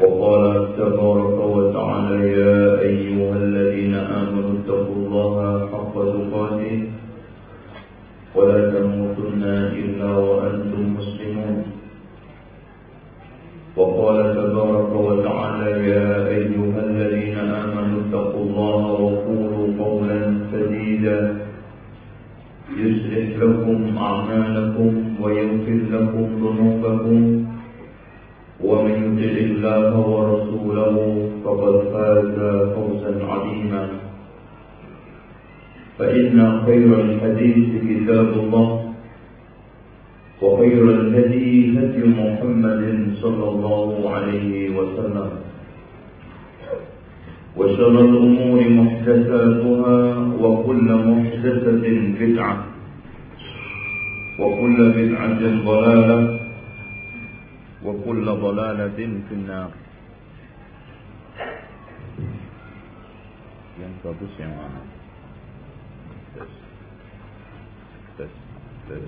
وقال تبارك وتعالى يا أيها الذين آمنوا اتقوا الله حق تقاته ولا تموتن إلا وأنتم مسلمون. وقال تبارك وتعالى يا أيها الذين آمنوا اتقوا الله وقولوا قولا سديدا. يصلح لكم أعمالكم ويغفر لكم ذنوبكم. ومن يطع الله ورسوله فقد فاز فوزا عظيما. فإن خير الحديث كتاب الله وخير الهدي هدي محمد صلى الله عليه وسلم. وشر الأمور محدثاتها وكل محدثة بدعة وكل بدعة ضلالة وكل ضلالة في النار yang bagus yang mana tes tes tes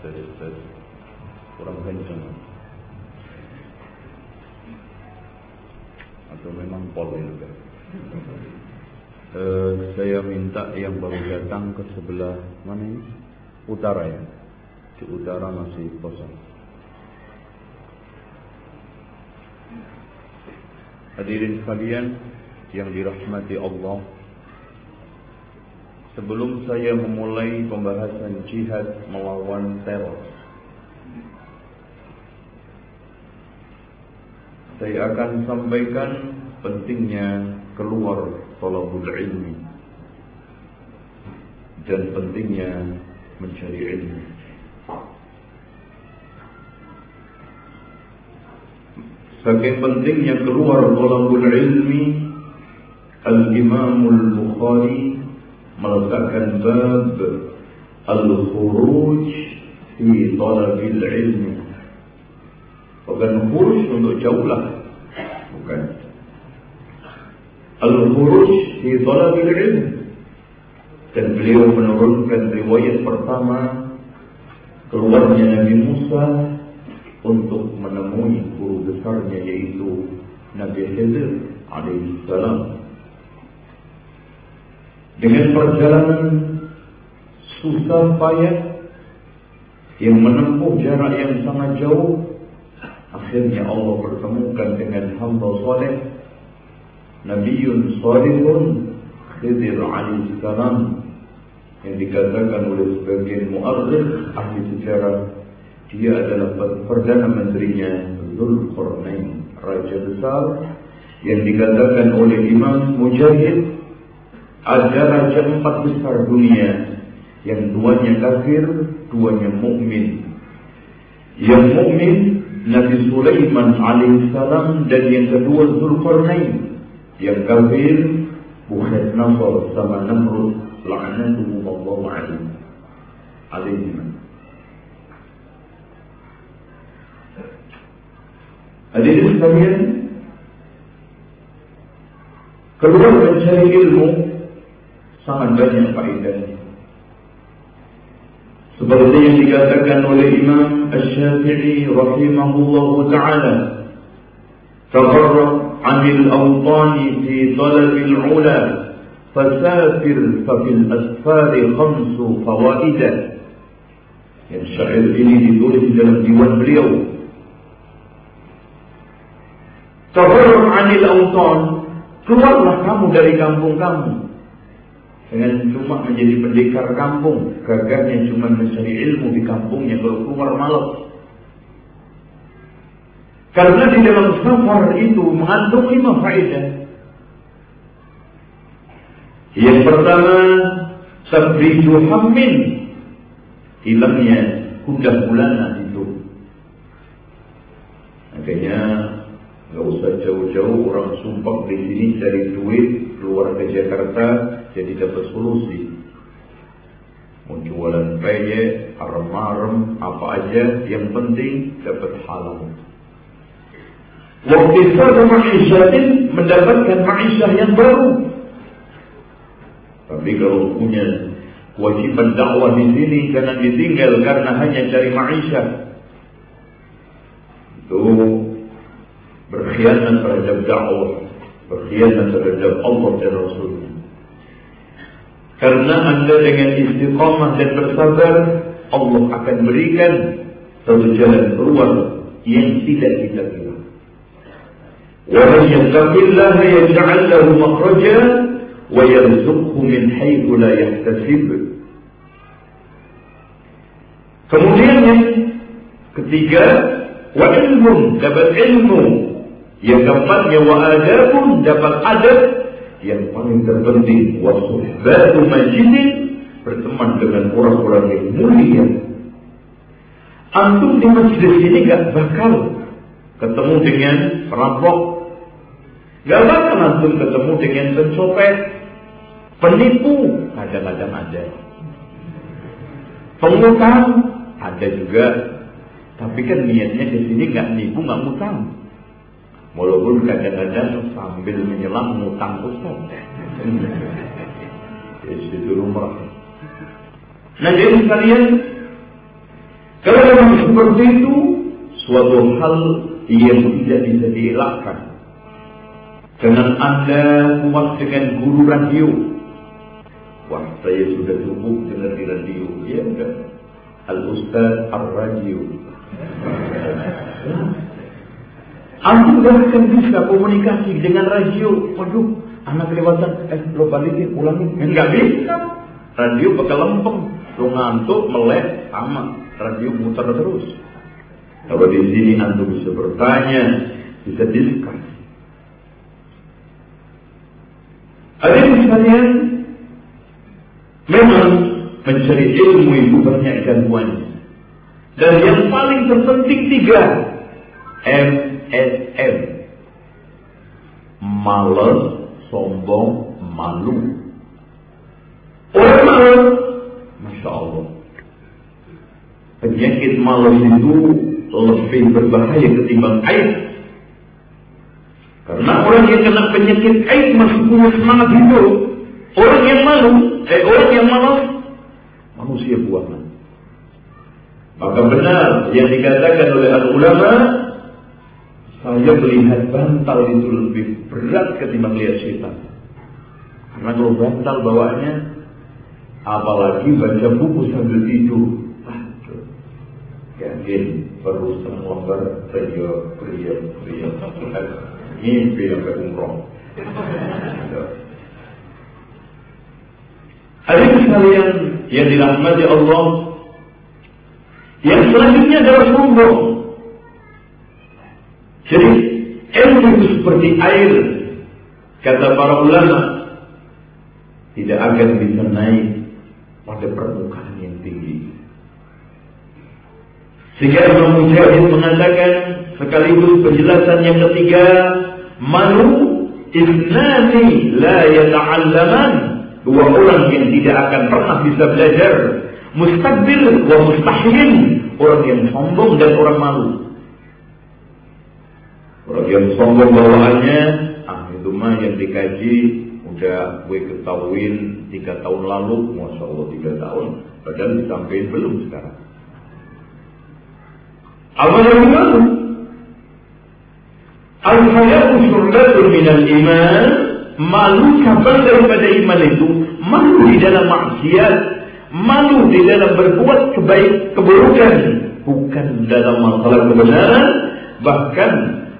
tes tes kurang kencang atau memang pol ini kan uh, saya minta yang baru datang ke sebelah mana ini utara ya di utara masih kosong. Hadirin sekalian yang dirahmati Allah, sebelum saya memulai pembahasan jihad melawan teror, saya akan sampaikan pentingnya keluar talabul ilmi dan pentingnya mencari ilmu. Saking pentingnya keluar talabul ilmi Al-Imam Al-Bukhari meletakkan bab Al-Khuruj fi talabil ilmi. Bukan khuruj untuk jauhlah Bukan. Al-Khuruj fi talabil ilmi. Dan beliau menurunkan riwayat pertama Keluarnya Nabi Musa untuk menemui guru besarnya yaitu Nabi Khidir alaihissalam. Dengan perjalanan susah payah yang menempuh jarak yang sangat jauh, akhirnya Allah pertemukan dengan hamba soleh Nabiun Salihun Khidir alaihissalam yang dikatakan oleh sebagian muarrikh ahli sejarah dia adalah perdana menterinya Zulkarnain, raja besar yang dikatakan oleh Imam Mujahid ada raja empat besar dunia yang duanya kafir, duanya mukmin. Yang mukmin Nabi Sulaiman alaihissalam dan yang kedua Zulkarnain. Yang kafir Bukhat Nasr sama Namrud laknatullah alaihi. Alaihi. Hadirin sekalian, keluar mencari ilmu sangat banyak faedahnya. Seperti yang dikatakan oleh Imam Asy-Syafi'i rahimahullah taala, "Tafarraq 'anil awtani fi talab al-'ula, fasafir fa fil asfari khamsu fawaid." Yang syair ini ditulis dalam diwan beliau Tafarruq anil awtan Keluarlah kamu dari kampung kamu. Dengan cuma menjadi pendekar kampung. Gagahnya cuma mencari ilmu di kampungnya. Kalau keluar malam. Karena di dalam safar itu mengandung lima faedah. Yang pertama, tabriju hammin. Hilangnya kuda bulanan itu. Makanya jauh-jauh orang sumpah di sini cari duit keluar ke Jakarta jadi dapat solusi. Mau peye, arem-arem, apa aja, yang penting dapat halal. Waktu ma'isyatin mendapatkan ma'isyah yang baru. Tapi kalau punya kewajiban dakwah di sini jangan ditinggal karena hanya cari ma'isyah. Itu berkhianat terhadap dakwah, berkhianat terhadap Allah dan Rasulnya. Karena anda dengan istiqamah dan bersabar, Allah akan berikan satu jalan keluar yang tidak kita kira. ومن يتق الله يجعل له مخرجا ويرزقه من حيث لا يحتسب Kemudian yang ketiga, ilmun dapat ilmu. Yang keempatnya wa adabun dapat adab. Yang paling terpenting wa suhbatu majidin berteman dengan orang-orang yang mulia. Antum di masjid ini gak bakal ketemu dengan perampok. Gak bakal antum ketemu dengan pencopet, penipu, kadang-kadang ada. Pengutang, ada juga. Tapi kan niatnya di sini nggak nipu, nggak ngutang. Walaupun kadang-kadang sambil menyelam ngutang Ustaz. Di situ rumah. Nah jadi sekalian, kalau memang seperti itu, suatu hal yang tidak bisa dielakkan. Dengan Anda puas dengan guru radio. Wah, saya sudah cukup dengar di radio. Ya enggak. Al-Ustaz Ar-Radio. Tidak akan bisa komunikasi dengan radio. Waduh, anak kelewatan. Eh, lo balikin, ulangin. Enggak bisa. Radio bakal lempeng. Lo ngantuk, melek, sama. Radio muter terus. Kalau di sini Anda bisa bertanya, bisa diskusi. Ada yang sekalian, memang mencari ilmu itu banyak gangguannya. Dan yang paling terpenting tiga, MSM. Males, sombong, malu. Masya Allah. Penyakit malas itu lebih berbahaya ketimbang air. Karena orang yang kena penyakit air masih punya semangat hidup. Orang yang malu, eh orang yang malas, manusia buangan. Maka benar yang dikatakan oleh al-ulama, saya melihat bantal itu lebih berat ketimbang lihat setan. Karena kalau bantal bawaannya, apalagi baca buku sambil tidur. Yakin berusaha lembar pria pria pria mimpi yang umroh. Hadirin sekalian yang dirahmati Allah, yang selanjutnya adalah sombong. Jadi ilmu itu seperti air, kata para ulama, tidak akan bisa naik pada permukaan yang tinggi. Sehingga Imam Mujahid mengatakan sekaligus penjelasan yang ketiga, malu isnani la yata'allaman Dua orang yang tidak akan pernah bisa belajar. Mustakbir wa mustahil. Orang yang sombong dan orang malu. Orang yang sombong bawaannya, ah itu mah yang dikaji udah gue ketahuin tiga tahun lalu, masya Allah tiga tahun, padahal disampaikan belum sekarang. Apa yang malu? Al-hayatu syurlatun minal iman Malu cabang daripada iman itu Malu di dalam maksiat Malu di dalam berbuat kebaik keburukan Bukan dalam masalah kebenaran Bahkan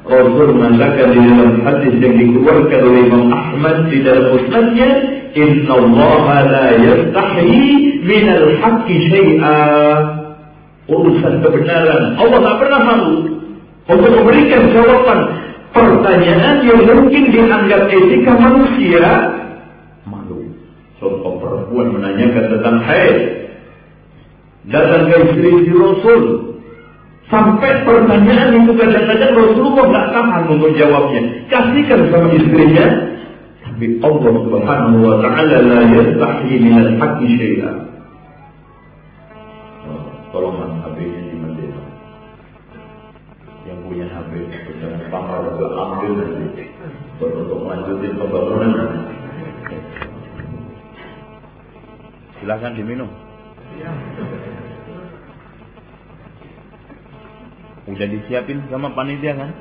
Rasul mengatakan di dalam hadis yang dikeluarkan oleh Imam Ahmad di dalam musnadnya, Inna Allah la yastahi min al-haqqi syai'a. Urusan kebenaran. Allah tak pernah malu untuk memberikan jawaban pertanyaan yang mungkin dianggap etika manusia malu. Contoh perempuan menanyakan tentang haid. Datang ke istri Rasul. Sampai pertanyaan itu kadang-kadang Rasulullah tidak tahan untuk jawabnya. Kasihkan sama istrinya. Tapi Allah subhanahu wa ta'ala la yastahi minal haqqi syai'a. Oh, tolong HP-nya di Medina. Yang punya HP, jangan pamer, ambil nanti. Untuk melanjutin pembangunan. Silahkan diminum. Udah disiapin sama panitia kan?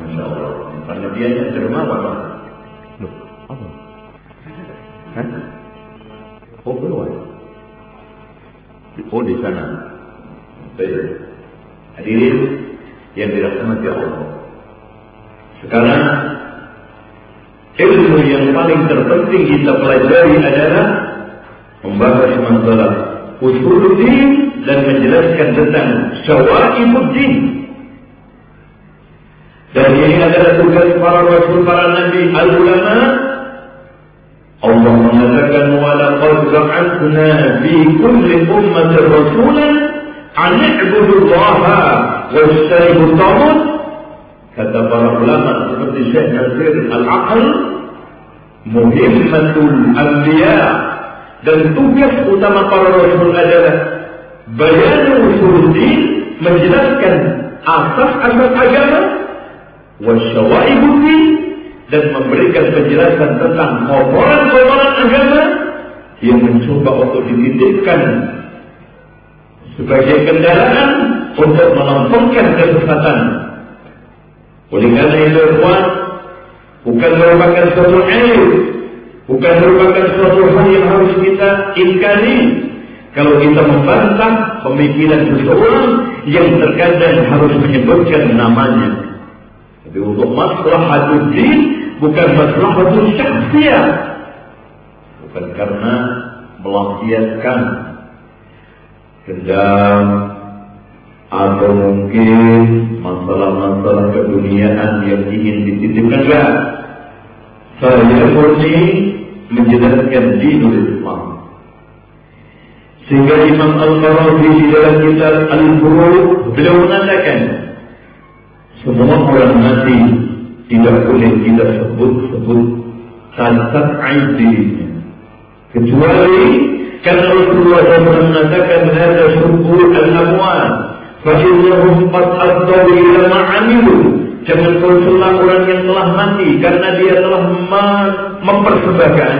Masya Allah. Panitianya dermawan apa? Loh, apa? Hah? Oh, belum Oh, di sana. Baik. Hadirin yang dirahmati Allah. Sekarang ilmu yang paling terpenting kita pelajari adalah membahas masalah usuluddin dan menjelaskan tentang syawaibuddin. Dan ini adalah tugas para rasul, para nabi, al-ulama. Allah mengatakan walaqad ba'athna fi kulli ummatin rasulan an i'budu Allah wa ijtanibu taghut. Kata para ulama seperti Syekh Nasir Al-Aql, muhimmatul anbiya' Dan tugas utama para rasul adalah bayan usuluddin menjelaskan asas-asas agama wasyawaibuddin dan memberikan penjelasan tentang kotoran-kotoran agama yang mencoba untuk dititipkan sebagai kendaraan untuk melampaukan kesesatan. Oleh karena itu, bukan merupakan suatu aib Bukan merupakan suatu hal yang harus kita ingkari. Kalau kita membantah pemikiran seseorang yang terkadang harus menyebutkan namanya. Tapi untuk masalah din bukan masalah syakhsiyah. Bukan karena melampiaskan dendam atau mungkin masalah-masalah keduniaan yang ingin dititipkan saya murni menjelaskan dinul Islam. Sehingga Imam Al-Farabi di dalam kitab Al-Furu beliau mengatakan semua orang mati tidak boleh kita sebut-sebut cacat aib. Kecuali karena Rasulullah SAW mengatakan ada syukur al-amwal. Fa'illahum qad addaw ila Jangan kau orang yang telah mati karena dia telah mempersembahkan,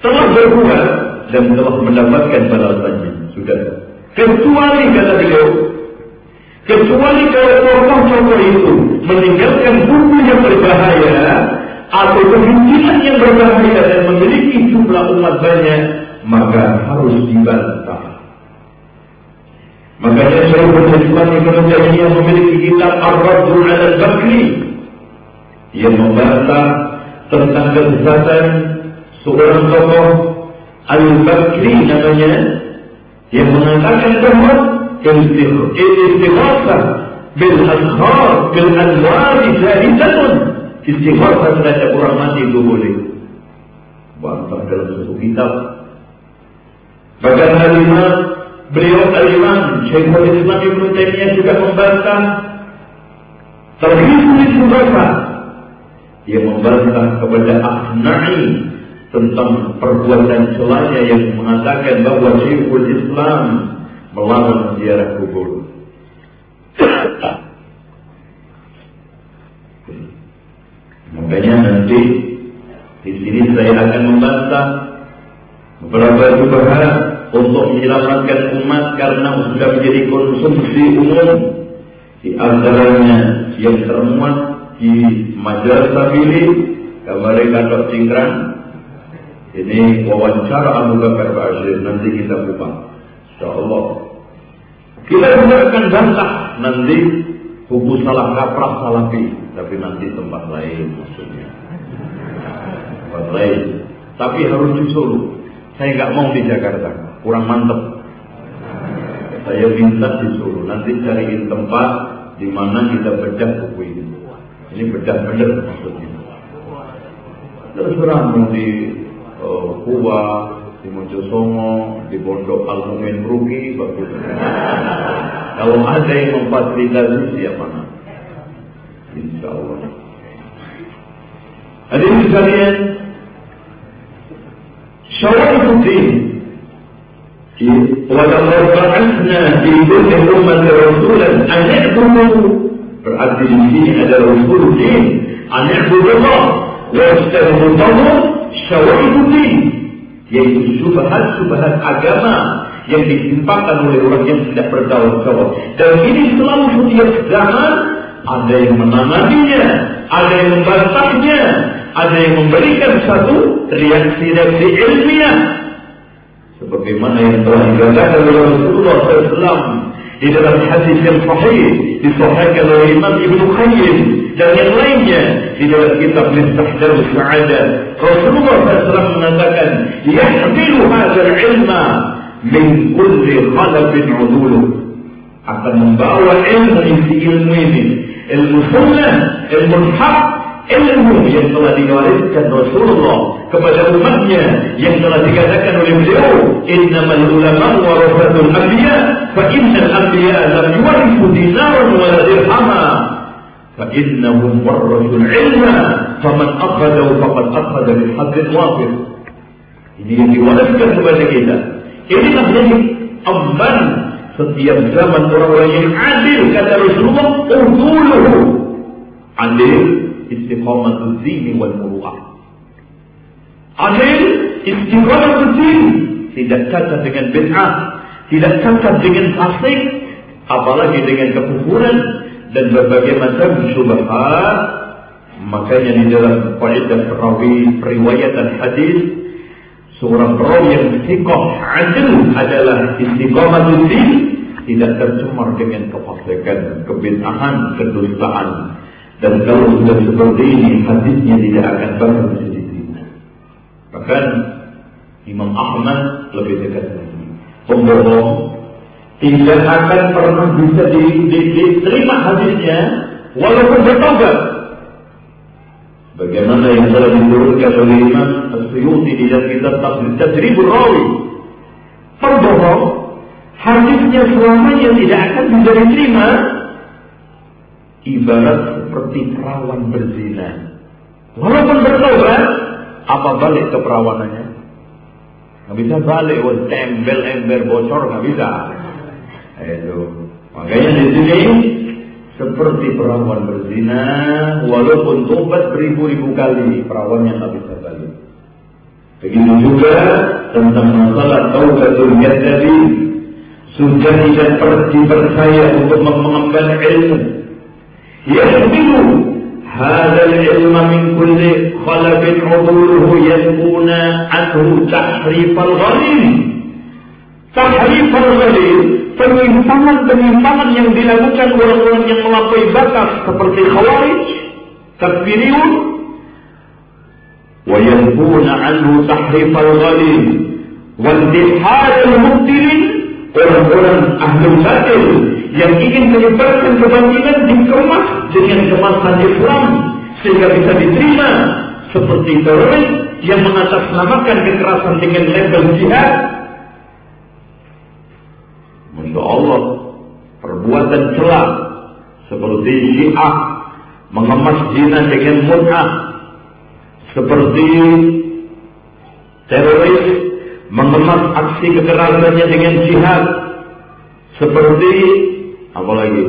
telah berbuat dan telah mendapatkan balasannya. Sudah. Kecuali kata beliau, kecuali kalau contoh-contoh itu meninggalkan buku yang berbahaya atau kemungkinan yang berbahaya dan memiliki jumlah umat banyak, maka harus dibantah. Makanya Syekhul Islam Ibn Taimiyah memiliki kitab Ar-Raddul 'ala al-Bakri yang membantah tentang kesesatan seorang tokoh Al-Bakri namanya yang mengatakan bahawa istighatsah bil azhar bil anwar jahidatun istighatsah terhadap orang mati itu boleh. Bantah dalam satu kitab. Bahkan Beliau al-Imam Syekhul Islam Ibn Taimiyah juga membantah terhitung Subasa yang membantah kepada Ahna'i tentang perbuatan celanya yang mengatakan bahwa Syekhul Islam melawan ziarah kubur. Makanya nanti di sini saya akan membantah beberapa subhat untuk menyelamatkan umat karena sudah menjadi konsumsi umum di antaranya yang termuat di majalah Sabili gambar kantor Cingkrang ini wawancara Abu Bakar Bashir nanti kita buka insyaallah kita juga akan bantah nanti Buku salah kaprah salafi, tapi nanti tempat lain maksudnya. Tempat lain. Tapi harus di Solo. Saya nggak mau di Jakarta, kurang mantep. Saya minta di Solo. Nanti cariin tempat di mana kita bedah buku ini. Ini bedah benar maksudnya. Terserah mau di uh, di Mojosongo, di Pondok Al-Mumin Ruki, bagus. Kalau ada yang memfasilitasi siapa mana? Insya Allah. Hadirin sekalian, syara'ul din Walau ba'atna di dunia umat rasulan an'budu Berarti di sini ada rasul din. An'budullah Wajtahmu tawur syawahiduddin Yaitu subhat-subhat agama yang ditimpakan oleh orang yang tidak bertanggung Dan ini selalu setiap zaman ada yang menanaminya, ada yang membantahnya, ada yang memberikan satu reaksi-reaksi ilmiah. Sebagaimana yang telah dikatakan oleh Rasulullah SAW di dalam hadis yang sahih disahihkan oleh Imam Ibnu Qayyim dan yang lainnya di dalam kitab Miftah Darus Sa'adah Rasulullah SAW mengatakan yahmilu hadzal ilma min kulli khalafin udulu akan membawa ilmu isi ilmu ini ilmu sunnah ilmu hak ilmu yang telah diwariskan Rasulullah kepada umatnya yang telah dikatakan oleh beliau innamal ulama warasatul anbiya fa innal anbiya lam yuwarithu dinaran wala dirhama fa innahum warasul ilma faman akhadahu faqad akhadha bil hadrin wafir ini yang diwariskan kepada kita Inilah jadi amban setiap zaman orang-orang yang adil kata Rasulullah uduluhu adil istiqamatul dini wal muru'ah adil istiqamatul dini tidak cacat dengan bid'ah tidak cacat dengan fasik apalagi dengan kekufuran dan berbagai macam syubhat makanya di dalam kaidah perawi periwayatan hadis Seorang perawi yang istiqoh adil adalah istiqomah din tidak tercemar dengan kefasikan, kebid'ahan, kedustaan. Dan kalau sudah seperti ini, hadisnya tidak akan bakal sedikit. Bahkan Imam Ahmad lebih dekat lagi. Pembohong tidak akan pernah bisa diterima hadisnya walaupun bertobat. Bagaimana yang telah diturunkan oleh Imam As-Suyuti di dalam kitab Tadribul Rawi. Perbohong, hadisnya selamanya tidak akan bisa diterima. Ibarat seperti perawan berzina. Walaupun bertobat, apa balik ke perawanannya? Nggak bisa balik, wah tembel ember bocor nggak bisa. Itu. Makanya di sini seperti perawan berzina walaupun tobat beribu-ribu kali perawannya tak bisa balik. Begitu juga tentang masalah taubatul tadi sudah tidak dipercaya untuk mengemban ilmu. Yahmilu هذا العلم من كل خلف عضوله ينبون عنه تحريف الغليل تحريف الغليل penyimpangan-penyimpangan yang dilakukan orang-orang yang melampaui batas seperti khawarij, takfiriyun, wa yanbuna anhu tahrif al-ghalib wal al-mubtilin orang-orang ahli batil yang ingin menyebarkan kebatilan dikemas dengan kemasan Islam sehingga bisa diterima seperti teroris yang mengatasnamakan kekerasan dengan label jihad. Masya Allah perbuatan celak seperti syiah mengemas zina dengan mut'ah seperti teroris mengemas aksi kekerasannya dengan jihad. Seperti apa lagi?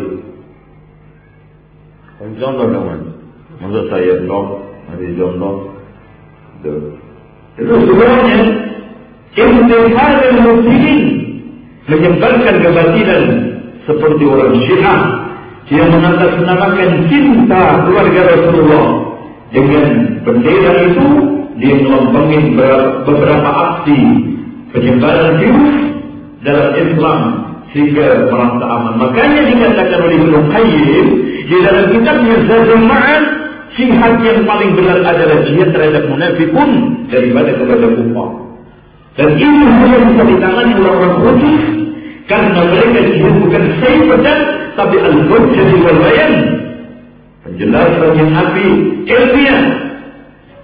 Contoh teman maksud saya contoh nanti contoh. Itu. Sebenarnya intihad al-muslimin menyebarkan kebatilan seperti orang Syiah yang mengatasnamakan cinta keluarga Rasulullah dengan bendera itu dia melompangi beberapa aksi penyebaran virus dalam Islam sehingga merasa aman. Makanya dikatakan oleh Ibnu Qayyim di dalam kitabnya Zadul Ma'ad jihad yang paling benar adalah jihad terhadap munafikun daripada kepada kufar. Dan ini hanya bisa ditangani oleh orang khusus karena mereka jihad bukan saif pedang tapi al-hujjah wal bayan. Penjelasan yang api ilmiah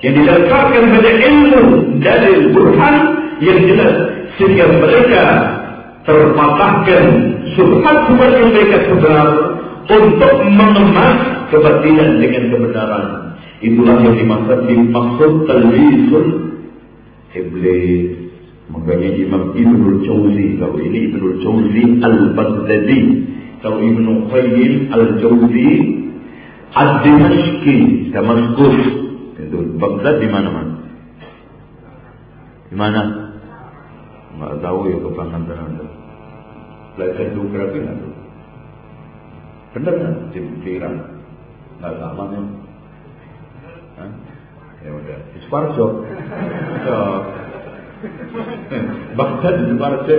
yang didasarkan pada ilmu dari burhan yang jelas sehingga mereka terpatahkan subhat-subhat yang mereka sebar untuk mengemas kebatilan dengan kebenaran. Itulah yang dimaksud dimaksud talbisul iblis. Makanya Imam Ibnul Jauzi kalau ini Ibnul Jauzi Al-Baghdadi, kalau Ibnu Qayyim Al-Jauzi Ad-Dimashqi, Damaskus. Baghdad di mana mana? Di mana? Enggak tahu ya kebangan Anda. Belajar geografi nggak tuh? Bener kan? Di Iran. Nggak sama ya? Ya udah. Di Sparso. Ya. Baghdad di Sparso.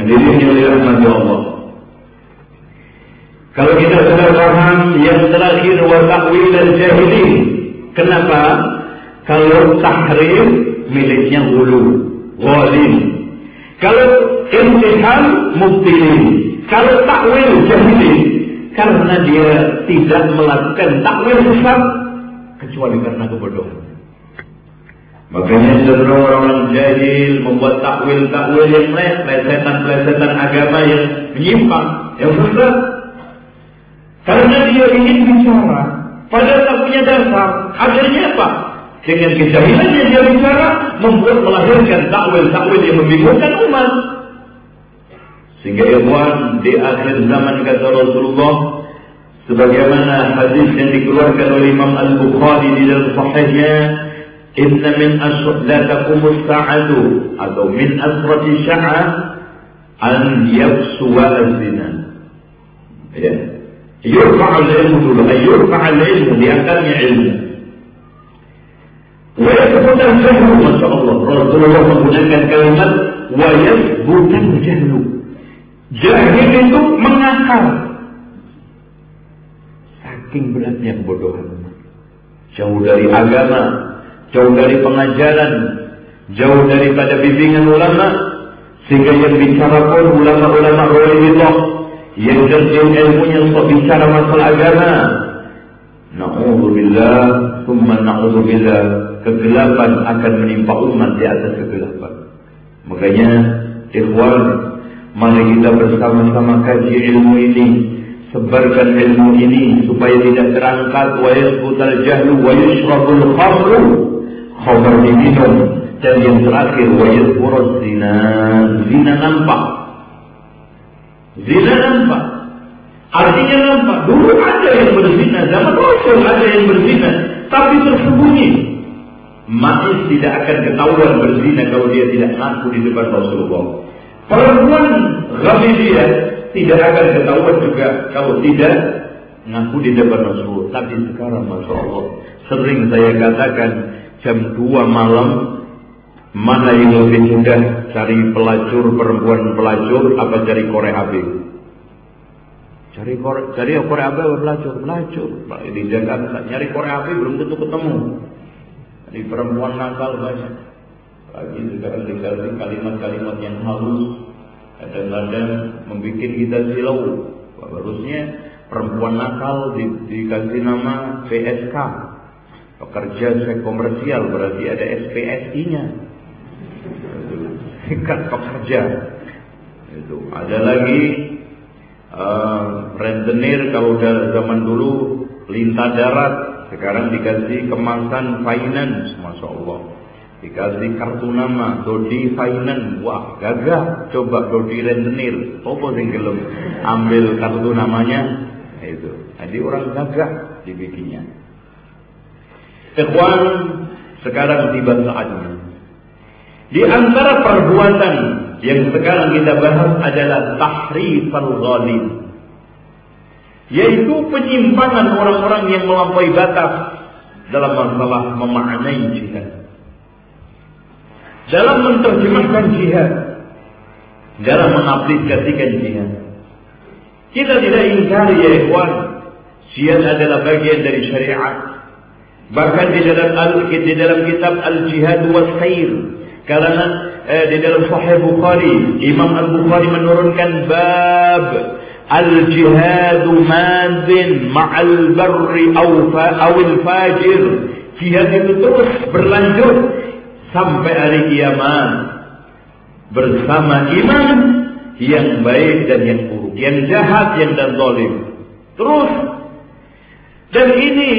Hadirin yang dirahmati Allah. Kalau kita sudah paham yang terakhir wa dan jahilin. Kenapa? Kalau tahrim miliknya hulu, ghalim. Kalau intihal mubtilin. Kalau takwil jahilin karena dia tidak melakukan takwil sesat kecuali karena kebodohan. Makanya cenderung orang jahil membuat takwil-takwil yang lain, plesetan-plesetan agama yang menyimpang, yang sesat. Karena dia ingin bicara, padahal tak punya dasar. Akhirnya apa? Dengan kejahilannya dia bicara, membuat melahirkan takwil-takwil yang membingungkan umat. Sehingga ikhwan di akhir zaman kata Rasulullah sebagaimana hadis yang dikeluarkan oleh Imam Al-Bukhari di dalam sahihnya inna min asr la taqumu sa'atu atau min asrati sya'a an yafsuwa az-zina ya yurfa al-ilmu dulu ay yurfa al-ilmu diangkatnya ilmu wa yathbut al-jahlu masya Allah Rasulullah menggunakan kalimat yathbut al-jahlu jahil itu mengakar. Saking beratnya kebodohan. Jauh dari agama jauh dari pengajaran, jauh daripada bimbingan ulama, sehingga yang bicara pun ulama-ulama Allah yang terjun ilmunya untuk bicara masalah agama. Na'udzubillah, summa na'udzubillah, kegelapan akan menimpa umat di atas kegelapan. Makanya, ikhwan, mari kita bersama-sama kaji ilmu ini, sebarkan ilmu ini supaya tidak terangkat. Wa yasbutal jahlu wa yushrabul khamru. Khamr diminum. Dan yang terakhir wa yadhkuruz zina. Zina nampak zina nampak. Artinya nampak. Dulu ada yang berzina zaman Rasul ada yang berzina tapi tersembunyi. Ma'is tidak akan ketahuan berzina kalau dia tidak ngaku di depan Rasulullah. Perempuan Ghamidiyah tidak akan ketahuan juga kalau tidak ngaku di depan Rasulullah. Tapi sekarang Masya Allah sering saya katakan jam 2 malam mana yang lebih mudah cari pelacur perempuan pelacur apa cari korek api? Cari korek cari korek api apa pelacur? Pelacur. Di Jakarta nyari korek api belum tentu ketemu. Di perempuan nakal banyak. Lagi sekarang dikasih kalimat-kalimat yang halus. Kadang-kadang membuat kita silau. Harusnya perempuan nakal di, dikasih nama PSK pekerja komersial berarti ada SPSI-nya singkat pekerja. Itu. Ada lagi uh, rentenir kalau zaman dulu lintah darat sekarang dikasih kemasan finance masya Allah. Dikasih kartu nama Dodi Finance. Wah gagah. Coba Dodi rentenir. Apa sing gelem? Ambil kartu namanya. Itu. Jadi orang gagah dibikinnya. Ikhwan, sekarang tiba saatnya. Di antara perbuatan yang sekarang kita bahas adalah tahrif al-ghalim. Yaitu penyimpangan orang-orang yang melampaui batas dalam masalah memaknai jihad. dalam menerjemahkan jihad, dalam mengaplikasikan jihad. Kita tidak ingkari ya ikhwan, jihad adalah bagian dari syariat. Bahkan di dalam al di dalam kitab Al-Jihad wa Khair karena eh, di dalam Sahih Bukhari Imam Al-Bukhari menurunkan bab Al-Jihad madin ma'al barri aw al-fajir. Jihad itu terus berlanjut sampai hari kiamat bersama iman yang baik dan yang buruk, yang jahat yang dan zalim. Terus dan ini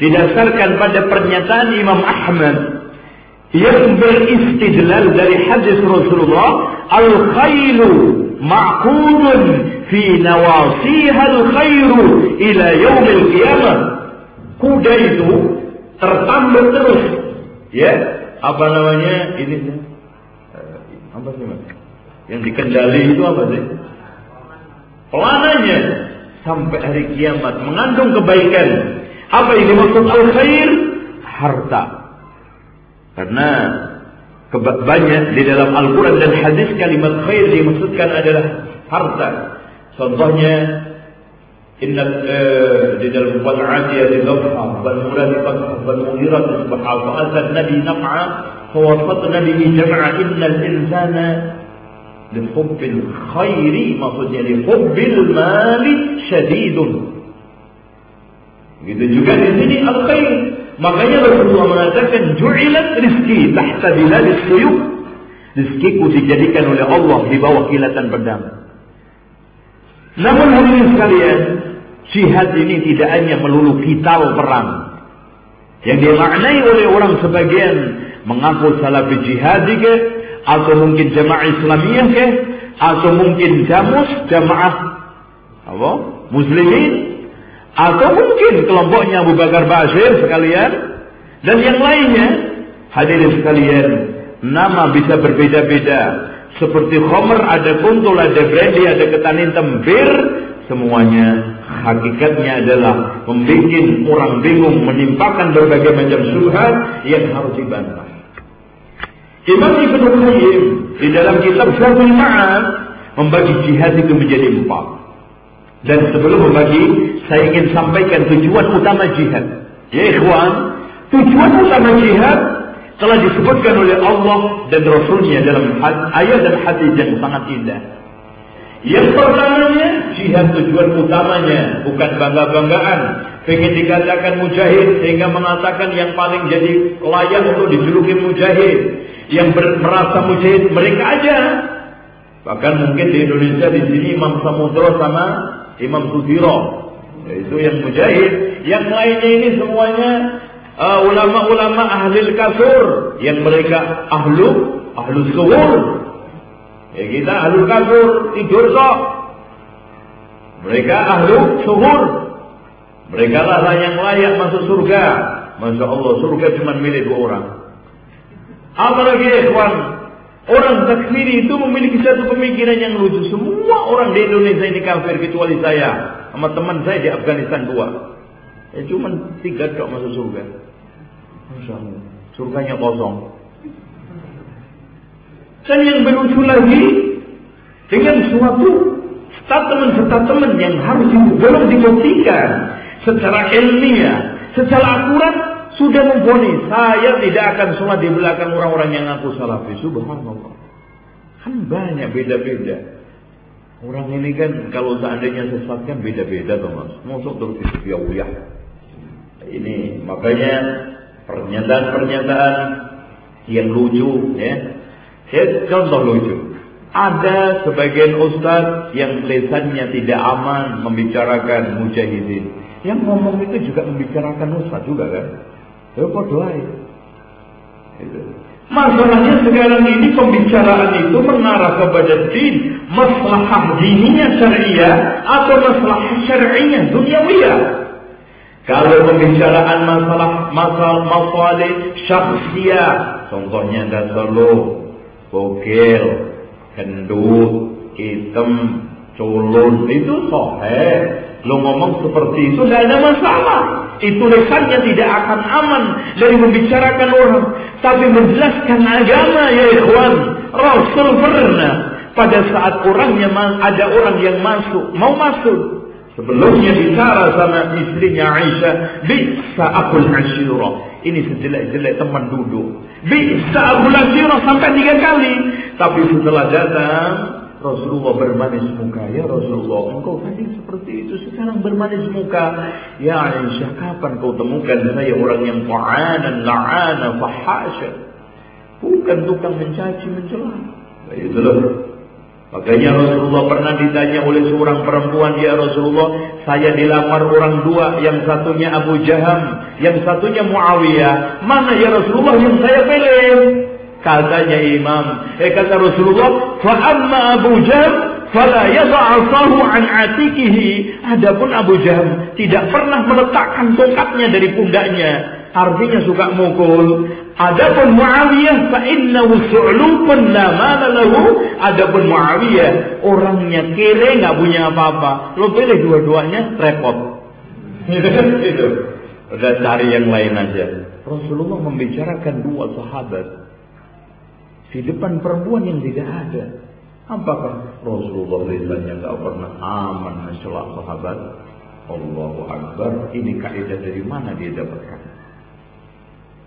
didasarkan pada pernyataan Imam Ahmad yang beristidlal dari hadis Rasulullah al-khailu ma'qudun fi nawasiha al-khairu ila yaumil qiyamah kuda itu tertambah terus. Ya apa namanya ini? Eh, apa sih mas? Yang dikendali itu apa sih? Pelananya sampai hari kiamat mengandung kebaikan. Apa ini maksud al khair harta karena banyak di dalam Al-Quran dan hadis kalimat khair dimaksudkan adalah harta contohnya Inna di dalam wal adiyati dhabha wal muradi qadha wal mudirati subha fa ata nabi naf'a fa wasatna bihi jam'a innal insana hubbil khairi maksudnya hubbil mali syadidun gitu juga di sini al khair makanya Rasulullah mengatakan ju'ilat rizki tahta bilalis suyuk rizkiku dijadikan oleh Allah di bawah kilatan pedang namun hadirin sekalian Jihad ini tidak hanya melulu vital perang. Yang dimaknai oleh orang sebagian mengaku salafi jihadi ke, atau mungkin jamaah Islamiyah ke, atau mungkin jamus, jamaah apa? Muslimin, atau mungkin kelompoknya Abu Bakar Basir sekalian, dan yang lainnya, hadirin sekalian, nama bisa berbeda-beda. Seperti Homer ada kuntul, ada brandy, ada ketanin tembir, semuanya hakikatnya adalah membuat orang bingung, menimpakan berbagai macam subhat yang harus dibantah. Imam Ibn Qayyim di dalam kitab Zadul Ma'ad membagi jihad itu menjadi empat. Dan sebelum membagi, saya ingin sampaikan tujuan utama jihad. Ya ikhwan, tujuan utama jihad telah disebutkan oleh Allah dan Rasulnya dalam ayat dan hadis yang sangat indah. Yang pertamanya jihad tujuan utamanya bukan bangga-banggaan. Pengen dikatakan mujahid sehingga mengatakan yang paling jadi layak untuk dijuluki mujahid. Yang merasa mujahid mereka aja. Bahkan mungkin di Indonesia di sini Imam Samudro sama Imam Sudiro. Itu yang mujahid. Yang lainnya ini semuanya uh, ulama-ulama uh, ahli kasur. Yang mereka ahlu, ahlu suhur Ya kita ahlu kabur tidur kok. Mereka ahlu suhur. Mereka lah yang layak masuk surga. Masya Allah surga cuma milik dua orang. Apalagi ikhwan. Orang takfiri itu memiliki satu pemikiran yang lucu. Semua orang di Indonesia ini kafir kecuali saya. Sama teman saya di Afghanistan dua. Ya cuma tiga kok masuk surga. Surganya kosong. Dan yang berlucu lagi dengan suatu statement-statement yang harus belum dibuktikan secara ilmiah, secara akurat sudah memfonis saya tidak akan sholat di belakang orang-orang yang ngaku salafi. Subhanallah. Kan banyak beda-beda. Orang ini kan kalau seandainya sesat kan beda-beda tuh mas. Masuk terus itu ya Ini makanya pernyataan-pernyataan yang lucu ya Ya, contoh lucu. Ada sebagian ustaz yang lesannya tidak aman membicarakan mujahidin. Yang ngomong itu juga membicarakan ustaz juga kan. Ya Itu. Masalahnya sekarang ini pembicaraan itu mengarah kepada din, masalah dininya syariah atau masalah syariahnya duniawiyah. Kalau pembicaraan masalah masalah masalah syakhsiyah, contohnya dasar lo bogel, gendut, hitam, culun, itu sohe. Lo ngomong seperti itu tidak ada masalah. Itu lesannya tidak akan aman dari membicarakan orang. tapi menjelaskan agama ya ikhwan. Rasul pernah pada saat orangnya ada orang yang masuk, mau masuk. Sebelumnya bicara sama istrinya Aisyah, bisa akul asyirah. Ini sejelek-jelek teman duduk. Bisa akul asyirah sampai tiga kali. Tapi setelah datang, Rasulullah bermanis muka. Ya Rasulullah, engkau tadi seperti itu. Sekarang bermanis muka. Ya Aisyah, kapan kau temukan saya orang yang fa'anan, la'ana, fahasya. Bukan tukang mencaci, mencela. Itulah Makanya Rasulullah pernah ditanya oleh seorang perempuan, Ya Rasulullah, saya dilamar orang dua, yang satunya Abu Jaham, yang satunya Muawiyah. Mana ya Rasulullah yang saya pilih? Katanya Imam, eh kata Rasulullah, "Fa amma Abu Jahal fala yadha'afahu an atikihi." Adapun Abu Jahal tidak pernah meletakkan tongkatnya dari pundaknya. Artinya suka mukul. Adapun Muawiyah fa innahu su'lubun la mala lahu. Adapun Muawiyah orangnya kere nggak punya apa-apa. Lo pilih dua-duanya repot. Itu. Udah cari yang lain aja. Rasulullah membicarakan dua sahabat di depan perempuan yang tidak ada. Apakah Rasulullah lisannya nggak pernah aman masalah sahabat? Allahu Akbar. Ini kaidah dari mana dia dapatkan?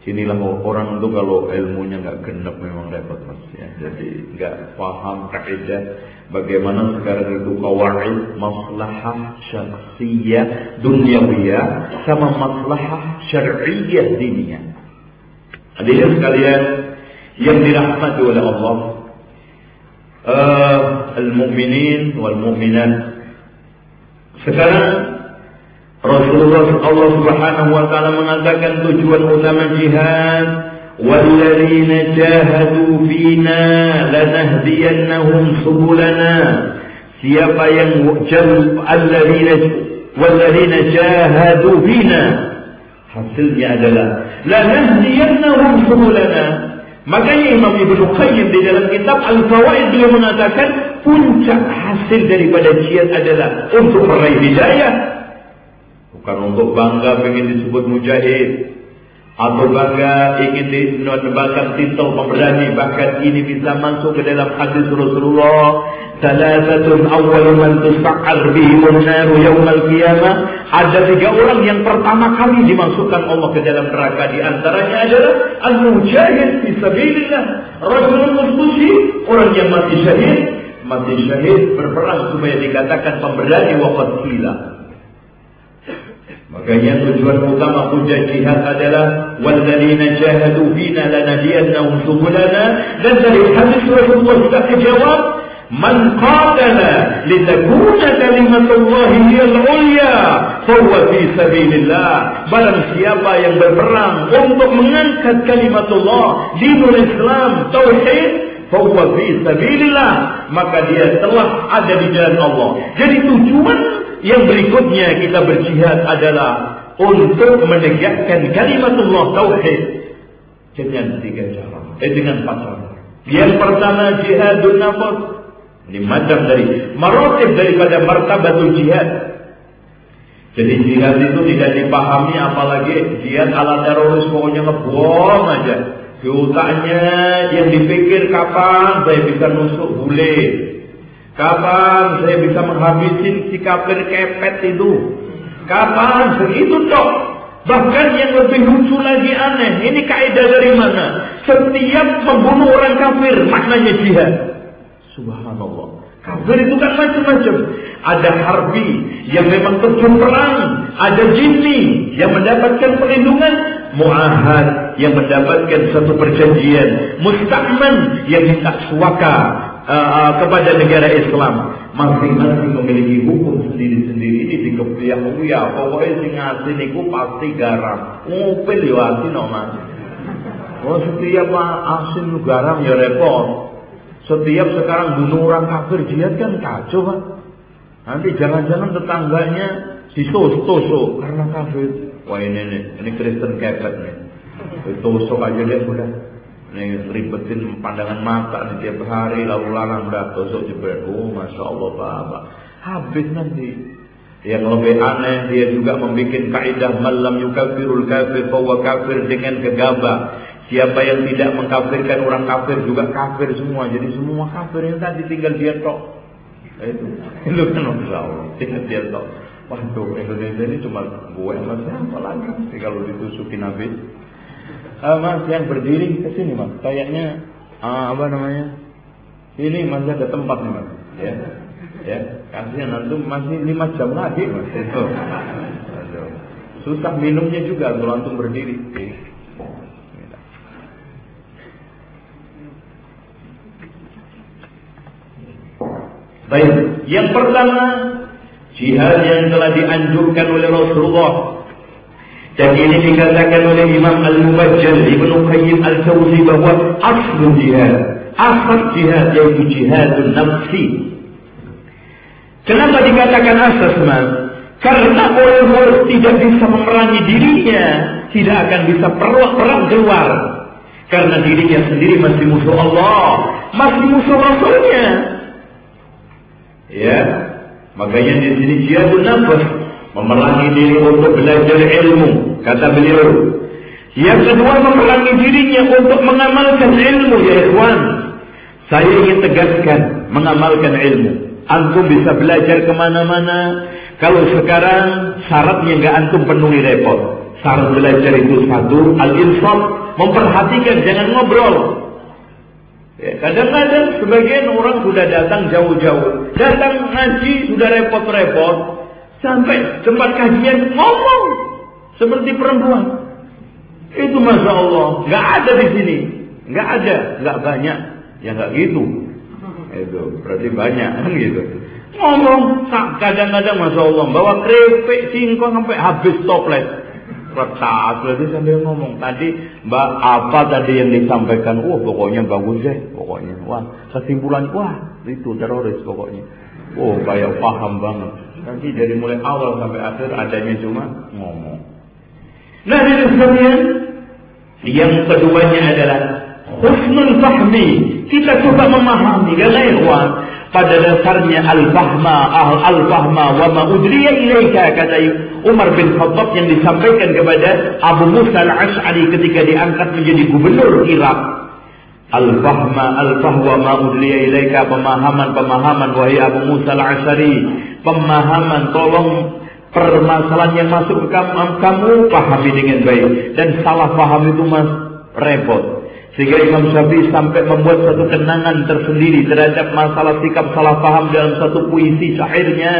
Sinilah orang itu kalau ilmunya nggak genap memang repot mas ya. Jadi nggak paham kaidah bagaimana sekarang itu kawaid maslahah syaksiyah dunyawiyah sama maslahah syar'iyah diniyah. Hadirin sekalian yang dirahmati oleh Allah uh, wal mu'minat sekarang Rasulullah Allah Subhanahu wa taala mengatakan tujuan utama jihad walladzina jahadu fina lanahdiyannahum subulana siapa yang alladzina walladzina jahadu fina hasilnya adalah lanahdiyannahum subulana makanya Imam Ibnu Qayyim di dalam kitab Al-Fawaid beliau mengatakan puncak hasil daripada jihad adalah untuk meraih hidayah Bukan untuk bangga ingin disebut mujahid. Atau bangga ingin dinamakan titel pemberani. Bahkan ini bisa masuk ke dalam hadis Rasulullah. Salasatun awal man tusa'ar bihimun naru yawmal qiyamah. Ada tiga orang yang pertama kali dimasukkan Allah ke dalam neraka. Di antaranya adalah al-mujahid fisabilillah. Rasulullah mustusi, orang yang mati syahid. Mati syahid berperang supaya dikatakan pemberani qila. Makanya tujuan utama puja jihad adalah walladzina jahadu fina lanadiyannahum subulana. Dan dari hadis Rasulullah kita kejawab man qatala litakuna kalimatullah hiyal ulya fahuwa fi sabilillah. Barang siapa yang berperang untuk mengangkat kalimatullah dinul Islam tauhid fahuwa fi sabilillah maka dia telah ada di jalan Allah. Jadi tujuan yang berikutnya kita berjihad adalah untuk menegakkan kalimatullah tauhid dengan tiga cara, eh dengan empat cara. Yang pertama jihadun nafas. Ini macam dari marotib daripada martabatul jihad. Jadi jihad itu tidak dipahami apalagi jihad ala teroris pokoknya ngebom aja. Di otaknya yang dipikir kapan saya bisa nusuk bule, Kapan saya bisa menghabisi si kafir kepet itu? Kapan? Begitu dok. Bahkan yang lebih lucu lagi aneh. Ini kaidah dari mana? Setiap membunuh orang kafir maknanya jihad. Subhanallah. Kafir itu kan macam-macam. Ada harbi yang memang terjun perang. Ada jinni yang mendapatkan perlindungan. Mu'ahad yang mendapatkan satu perjanjian. Musta'man yang minta suaka uh, kepada negara Islam. Masing-masing memiliki hukum sendiri-sendiri. Di ya pokoknya sing ngasih niku pasti garam. Ngupil yo asin mas. Oh setiap asin garam ya repot. Setiap sekarang bunuh orang kafir jihad kan kacau pak. Nanti jangan-jangan tetangganya ditusuk karena kafir. Wah ini nih ini Kristen kepet nih. Tusuk aja dia sudah Nih ribetin pandangan mata nih tiap hari lalu lalang dah tusuk jebret. Oh masya Allah bapak. Habis nanti. Yang lebih aneh dia juga membuat kaidah malam yukafirul kafir bahwa kafir dengan gegabah. Siapa yang tidak mengkafirkan orang kafir juga kafir semua. Jadi semua kafir yang tadi tinggal dia tok. Nah, itu, itu kan Masya Allah. Tinggal dia tok. Waduh, Indonesia ini cuma gue sama siapa lagi? Kalau ditusukin habis. Uh, mas yang berdiri ke sini mas. Kayaknya uh, apa namanya? Ini masih ada tempat nih mas. Ya, ya. Kasihan nanti masih lima jam lagi mas. Itu. Susah minumnya juga kalau antum berdiri. Baik, yang pertama jihad yang telah dianjurkan oleh Rasulullah dan ini dikatakan oleh Imam Al-Mubajjal Ibnu Qayyim Al-Jauzi bahwa asal jihad, asal jihad yaitu jihadun nafsi. Kenapa dikatakan asas mas? Karena orang tidak bisa memerangi dirinya, tidak akan bisa perang keluar. Karena dirinya sendiri masih musuh Allah, masih musuh Rasulnya. Ya, makanya di sini jihadun nafas memerangi diri untuk belajar ilmu, kata beliau. Yang kedua memerangi dirinya untuk mengamalkan ilmu ya ikhwan. Saya ingin tegaskan mengamalkan ilmu. Antum bisa belajar ke mana-mana, kalau sekarang syaratnya nggak antum penuhi repot. Syarat belajar itu satu, al-insaf, memperhatikan, jangan ngobrol. Ya, kadang-kadang sebagian orang sudah datang jauh-jauh, datang ngaji sudah repot-repot, sampai tempat kajian ngomong seperti perempuan. Itu masya Allah, nggak ada di sini, nggak ada, nggak banyak, ya nggak gitu. Itu berarti banyak kan gitu. Ngomong kadang-kadang Masya Allah bawa keripik singkong sampai habis toples. Retas berarti sambil ngomong tadi Mbak apa tadi yang disampaikan? Wah pokoknya bagus deh pokoknya. Wah kesimpulan wah itu teroris pokoknya. Oh kayak paham banget. Nanti dari mulai awal sampai akhir adanya cuma ngomong. Nah ini sekalian yang keduanya adalah husnul fahmi. Kita coba memahami karena ikhwan pada dasarnya al-fahma al-fahma wa ma udriya ilaika kata Umar bin Khattab yang disampaikan kepada Abu Musa al-Ash'ari ketika diangkat menjadi gubernur Irak al-fahma al-fahwa ma udriya ilaika pemahaman-pemahaman wahai Abu Musa al-Ash'ari. Pemahaman tolong permasalahan yang masuk ke kamu, kamu pahami dengan baik. Dan salah paham itu mas repot. Sehingga Imam Syafi'i sampai membuat satu kenangan tersendiri terhadap masalah sikap salah paham dalam satu puisi syairnya.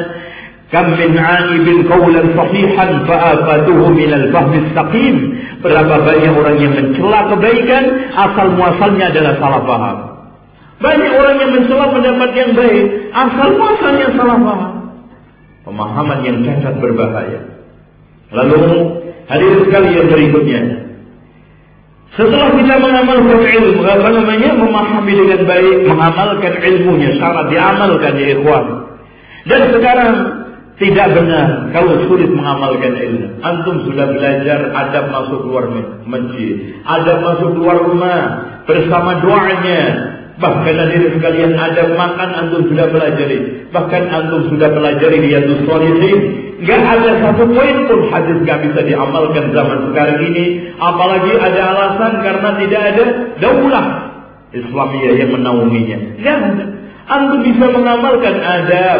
Kam min aibin qawlan sahihan fa'afatuhu minal fahmi saqim. Berapa banyak orang yang mencela kebaikan asal muasalnya adalah salah paham. Banyak orang yang mencela pendapat yang baik asal muasalnya salah paham. Pemahaman yang cacat berbahaya. Lalu hadirin sekalian berikutnya setelah kita mengamalkan ilmu, apa namanya, memahami dengan baik, mengamalkan ilmunya, syarat diamalkan ya ikhwan. Dan sekarang tidak benar kalau sulit mengamalkan ilmu. Antum sudah belajar adab masuk keluar masjid, adab masuk keluar rumah bersama doanya, Bahkan hadirin sekalian ada makan antum sudah pelajari. Bahkan antum sudah pelajari Riyadus Shalihin. Gak ada satu poin pun hadis gak bisa diamalkan zaman sekarang ini. Apalagi ada alasan karena tidak ada daulah Islamiyah yang menaunginya. Gak ada. Antum bisa mengamalkan adab,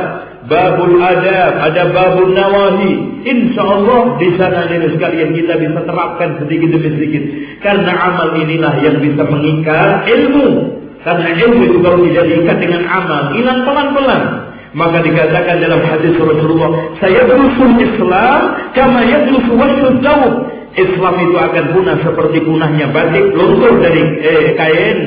babul adab, ada babul nawahi. Insya Allah di sana ini sekalian kita bisa terapkan sedikit demi sedikit. Karena amal inilah yang bisa mengikat ilmu. Karena ilmu itu kalau tidak diikat dengan amal, hilang pelan-pelan. Maka dikatakan dalam hadis Rasulullah, saya berusul Islam, kama yadrusu daud. Islam itu akan punah seperti punahnya batik luntur dari eh, kain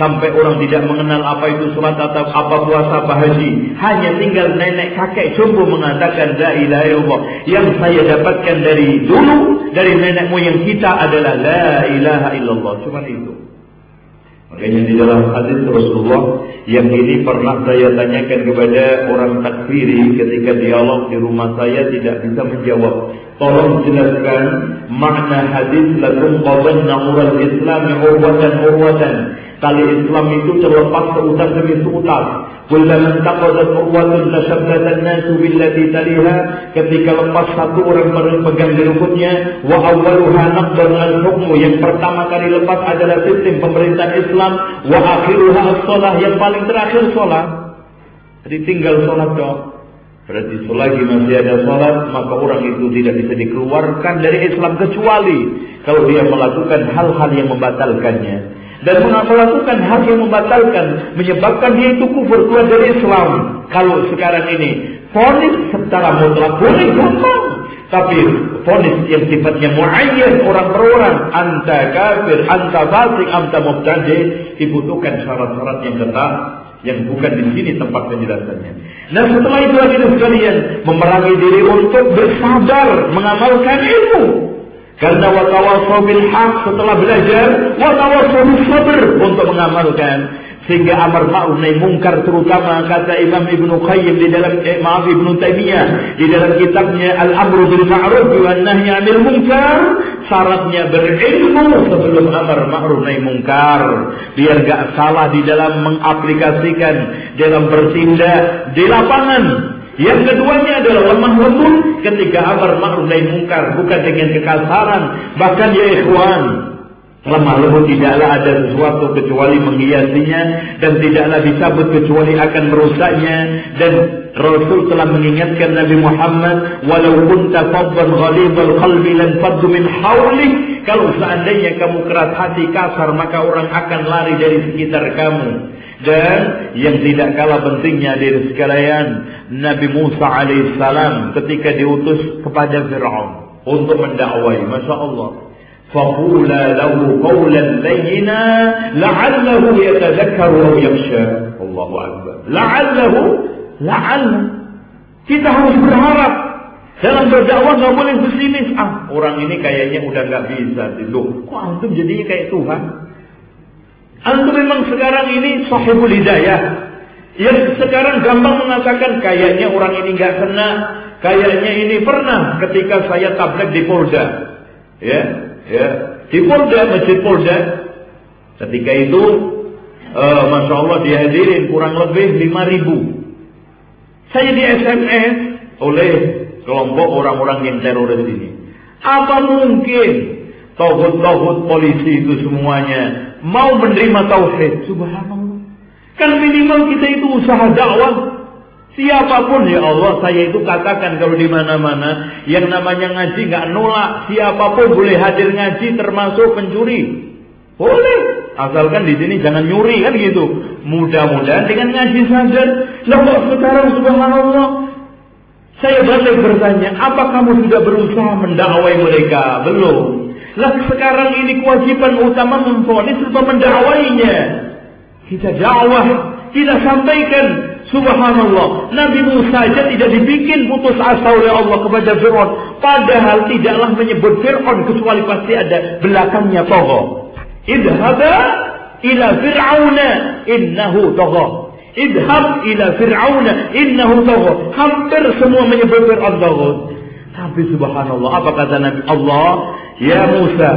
sampai orang tidak mengenal apa itu sholat atau apa puasa apa haji hanya tinggal nenek kakek jumbo mengatakan la ilaha illallah yang saya dapatkan dari dulu dari nenek moyang kita adalah la ilaha illallah cuma itu Makanya di dalam hadis Rasulullah yang ini pernah saya tanyakan kepada orang takfiri ketika dialog di rumah saya tidak bisa menjawab. Tolong jelaskan makna hadis lakum qabanna ural Islam urwatan urwatan. Tali Islam itu terlepas seutas demi seutas. Kullaman taqadat urwatun tashabbatan nasu billati taliha ketika lepas satu orang pegang dirukutnya wa awwaluha naqdan al-hukmu yang pertama kali lepas adalah sistem pemerintahan Islam wa akhiruha as-shalah yang paling terakhir salat. Jadi tinggal salat dong. Berarti selagi masih ada salat maka orang itu tidak bisa dikeluarkan dari Islam kecuali kalau dia melakukan hal-hal yang membatalkannya dan melakukan hal yang membatalkan menyebabkan dia itu kufur keluar dari Islam. Kalau sekarang ini fonis secara mutlak boleh gampang. Tapi fonis yang sifatnya muayyan orang per orang, anta kafir, anta fasik, anta mubtadi, dibutuhkan syarat-syarat yang ketat yang bukan di sini tempat penjelasannya. Nah setelah itu lagi sekalian memerangi diri untuk bersabar mengamalkan ilmu. Karena watawasau bil haq setelah belajar, watawasau bil sabr untuk mengamalkan. Sehingga amar ma'ruf nahi mungkar terutama kata Imam Ibnu Qayyim di dalam eh, maaf Ibnu Taimiyah di dalam kitabnya Al-Amru bil Ma'ruf wa Nahyi 'anil Munkar syaratnya berilmu sebelum amar ma'ruf nahi mungkar biar gak salah di dalam mengaplikasikan dalam bertindak di lapangan yang keduanya adalah lemah lembut ketika amar ma'ruf nahi mungkar bukan dengan kekasaran bahkan ya ikhwan lemah lembut tidaklah ada sesuatu kecuali menghiasinya dan tidaklah dicabut kecuali akan merusaknya. Dan Rasul telah mengingatkan Nabi Muhammad walau kunta faddan ghalidhal qalbi lan faddu min kalau seandainya kamu keras hati kasar maka orang akan lari dari sekitar kamu. Dan yang tidak kalah pentingnya dari sekalian Nabi Musa alaihissalam ketika diutus kepada Fir'aun untuk mendakwai. Masya Allah. Fakula lahu qawlan layyina la'allahu yatadhakkaru aw yakhsha. Allahu akbar. La'allahu la'al kita harus berharap dalam berdakwah nggak boleh pesimis. Ah, orang ini kayaknya udah nggak bisa. Loh, kok antum jadinya kayak Tuhan? Antum memang sekarang ini sahibul hidayah. Yang sekarang gampang mengatakan kayaknya orang ini nggak kena, kayaknya ini pernah ketika saya tablet di Polda, ya, ya, di Polda masjid Polda. Ketika itu, uh, masya Allah dihadirin kurang lebih 5000 Saya di SMS oleh kelompok orang-orang yang teroris ini. Apa mungkin tohut-tohut polisi itu semuanya mau menerima tauhid? Subhanallah. Kan minimal kita itu usaha dakwah. Siapa pun ya Allah, saya itu katakan kalau di mana-mana yang namanya ngaji nggak nolak. Siapa pun boleh hadir ngaji termasuk pencuri. Boleh. Asalkan di sini jangan nyuri kan gitu. Mudah-mudahan dengan ngaji saja. Lah kok sekarang subhanallah saya balik bertanya, apa kamu sudah berusaha mendakwai mereka? Belum. Lah sekarang ini kewajiban utama memfonis atau mendakwainya. Kita dakwah, kita sampaikan. Subhanallah, Nabi Musa saja tidak dibikin putus asa oleh Allah kepada Fir'aun. Padahal tidaklah menyebut Fir'aun kecuali pasti ada belakangnya Togo. Idhaba ila Fir'auna innahu Togo. Idhab ila Fir'auna innahu Togo. Hampir semua menyebut Fir'aun Togo. Tapi subhanallah, apa kata Nabi Allah? Ya Musa,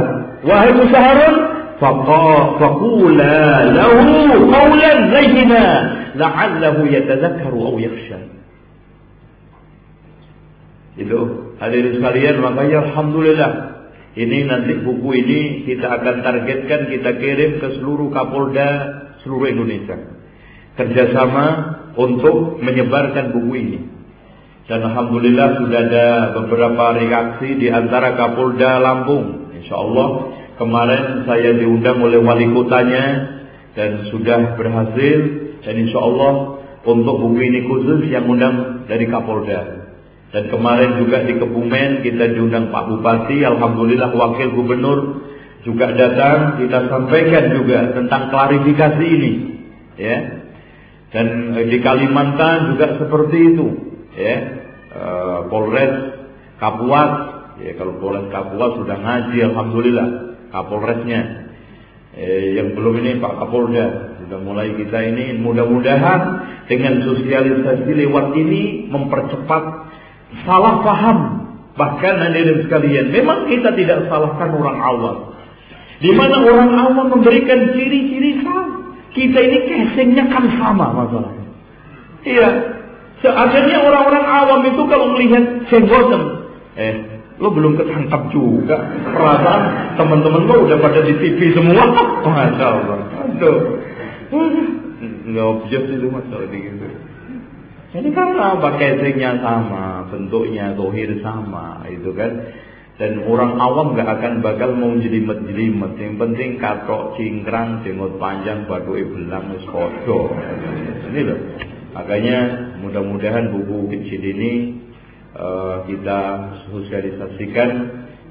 wahai Musa Harun, فقولا له قولا لينا لعله يتذكر أو يخشى itu hadirin sekalian makanya alhamdulillah ini nanti buku ini kita akan targetkan kita kirim ke seluruh Kapolda seluruh Indonesia kerjasama untuk menyebarkan buku ini dan alhamdulillah sudah ada beberapa reaksi di antara Kapolda Lampung Insya Allah Kemarin saya diundang oleh wali kotanya dan sudah berhasil dan insya Allah untuk buku ini khusus yang undang dari Kapolda. Dan kemarin juga di Kebumen kita diundang Pak Bupati, Alhamdulillah Wakil Gubernur juga datang, kita sampaikan juga tentang klarifikasi ini. Ya. Dan eh, di Kalimantan juga seperti itu. Ya. Eh, Polres Kapuas, ya kalau Polres Kapuas sudah ngaji Alhamdulillah. Kapolresnya. Eh, yang belum ini Pak Kapolda. Sudah mulai kita ini mudah-mudahan dengan sosialisasi lewat ini mempercepat salah paham. Bahkan hadirin sekalian memang kita tidak salahkan orang awam. Di mana orang awam memberikan ciri-ciri sama kita ini casingnya kan sama masalahnya. Iya. Akhirnya orang-orang awam itu kalau melihat jenggotem, eh, lo belum ketangkap juga. Perasaan teman-teman lo udah pada di TV semua. Masya Allah. Aduh. Nggak objek itu masalah gitu. Ini karena apa? Casingnya sama, bentuknya, dohir sama, itu kan. Dan orang awam gak akan bakal mau jelimet-jelimet. Yang penting katok, cingkrang, jenggot panjang, batu belang, sekodo. Ini loh. Makanya mudah-mudahan buku kecil ini uh, kita sosialisasikan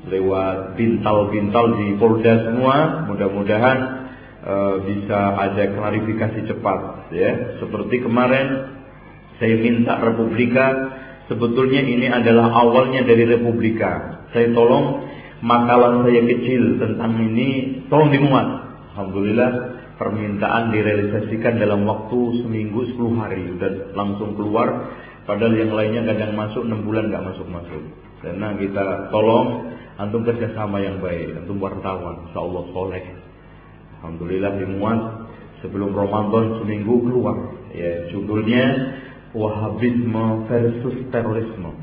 lewat bintal-bintal di Polda semua. Mudah-mudahan uh, bisa ada klarifikasi cepat ya. Seperti kemarin saya minta Republika Sebetulnya ini adalah awalnya dari Republika. Saya tolong makalah saya kecil tentang ini tolong dimuat. Alhamdulillah permintaan direalisasikan dalam waktu seminggu 10 hari dan langsung keluar. Padahal yang lainnya kadang masuk 6 bulan nggak masuk-masuk. Karena kita tolong antum kerjasama yang baik, antum wartawan, insya Allah soleh. Alhamdulillah dimuat sebelum Ramadan seminggu keluar. Ya, judulnya Wahabisme versus terorisme.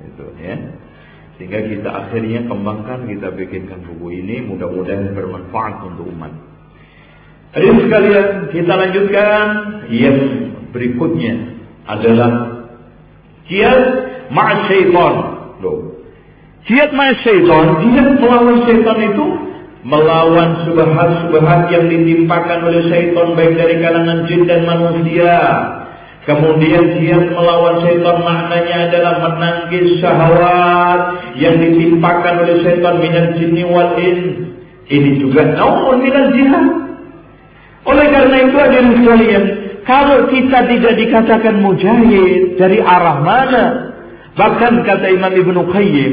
Itu ya. Sehingga kita akhirnya kembangkan, kita bikinkan buku ini, mudah-mudahan bermanfaat untuk umat. Hadirin sekalian, kita lanjutkan yang berikutnya adalah jihad ma'a syaitan. Loh. Jihad ma'a syaitan, jihad melawan syaitan itu melawan subhat-subhat yang ditimpakan oleh syaitan baik dari kalangan jin dan manusia Kemudian dia melawan setan maknanya adalah menangkis syahwat yang ditimpakan oleh setan minal jinni wal in. Ini juga namun minal jihad. Oleh karena itu ada sekalian, kalau kita tidak dikatakan mujahid dari arah mana? Bahkan kata Imam Ibnu Qayyim,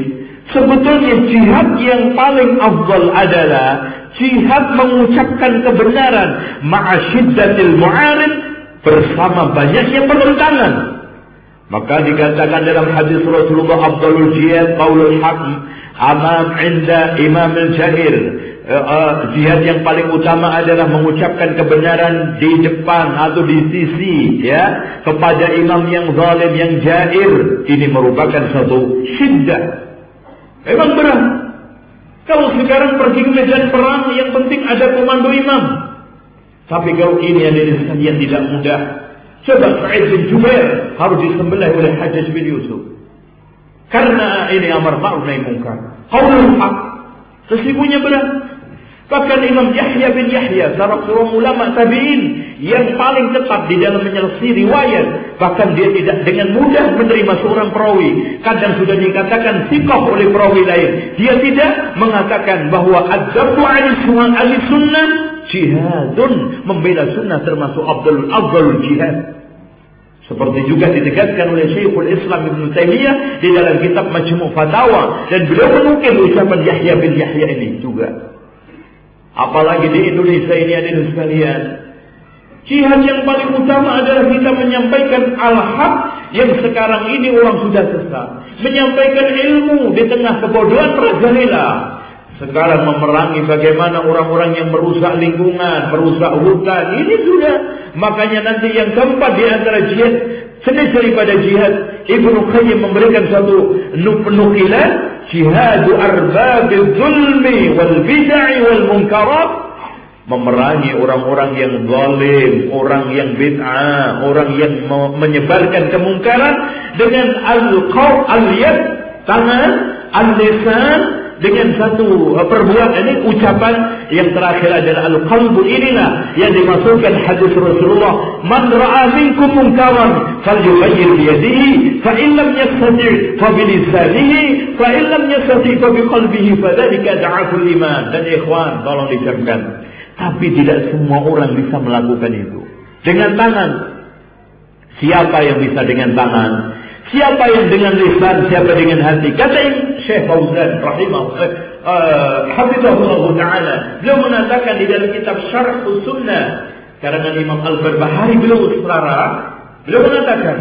sebetulnya jihad yang paling afdal adalah jihad mengucapkan kebenaran ma'asyiddatil mu'arid bersama banyaknya pertentangan. Maka dikatakan dalam hadis Rasulullah Abdul Jihad Qaulul Haq amam inda imam al-jahir. Uh, jihad yang paling utama adalah mengucapkan kebenaran di depan atau di sisi ya kepada imam yang zalim yang jair ini merupakan satu syiddah memang berat kalau sekarang pergi ke medan perang yang penting ada komando imam tapi kalau ini yang dari sekalian tidak mudah. Coba Sa'id bin Jubair harus disembelih oleh Hajjaj bin Yusuf. Karena ini amar ma'ruf nahi munkar. Qaulul haq. Sesungguhnya berat. Bahkan Imam Yahya bin Yahya, salah seorang ulama tabi'in yang paling tepat di dalam menyelesaikan riwayat. Bahkan dia tidak dengan mudah menerima seorang perawi. Kadang sudah dikatakan sikap oleh perawi lain. Dia tidak mengatakan bahwa adzabtu ali sunnah jihadun membela sunnah termasuk Abdul Abdul jihad. Seperti juga ditegaskan oleh Syekhul Islam Ibn Taimiyah di dalam kitab Majmu' Fatawa dan beliau menukil ucapan Yahya bin Yahya ini juga. Apalagi di Indonesia ini ada sekalian. Jihad yang paling utama adalah kita menyampaikan al-haq yang sekarang ini orang sudah sesat. Menyampaikan ilmu di tengah kebodohan merajalela. Sekarang memerangi bagaimana orang-orang yang merusak lingkungan, merusak hutan. Ini sudah. Makanya nanti yang keempat di antara jihad. Jenis daripada jihad. Ibnu Qayyim memberikan satu nukilan. Jihadu arbabil zulmi wal bid'ai wal munkarat. Memerangi orang-orang yang zalim, orang yang bid'ah, orang yang menyebarkan kemungkaran dengan al-qaw, al-yad, tangan, al-lisan, dengan satu uh, perbuatan ini ucapan yang terakhir adalah al-qalbu inilah yang dimasukkan hadis Rasulullah man ra'a minkum munkaran falyughayyir bi yadihi fa in lam yastati' fa bi lisanihi fa in lam yastati' fa bi qalbihi fa dzalika da'aful iman. Dan ikhwan tolong dicamkan tapi tidak semua orang bisa melakukan itu. Dengan tangan. Siapa yang bisa dengan tangan Siapa yang dengan lisan, siapa dengan hati. Kata Syekh Fauzan rahimahullah uh, taala. Beliau mengatakan di dalam kitab Syarh Sunnah karangan Imam Al-Barbahari beliau selara, beliau mengatakan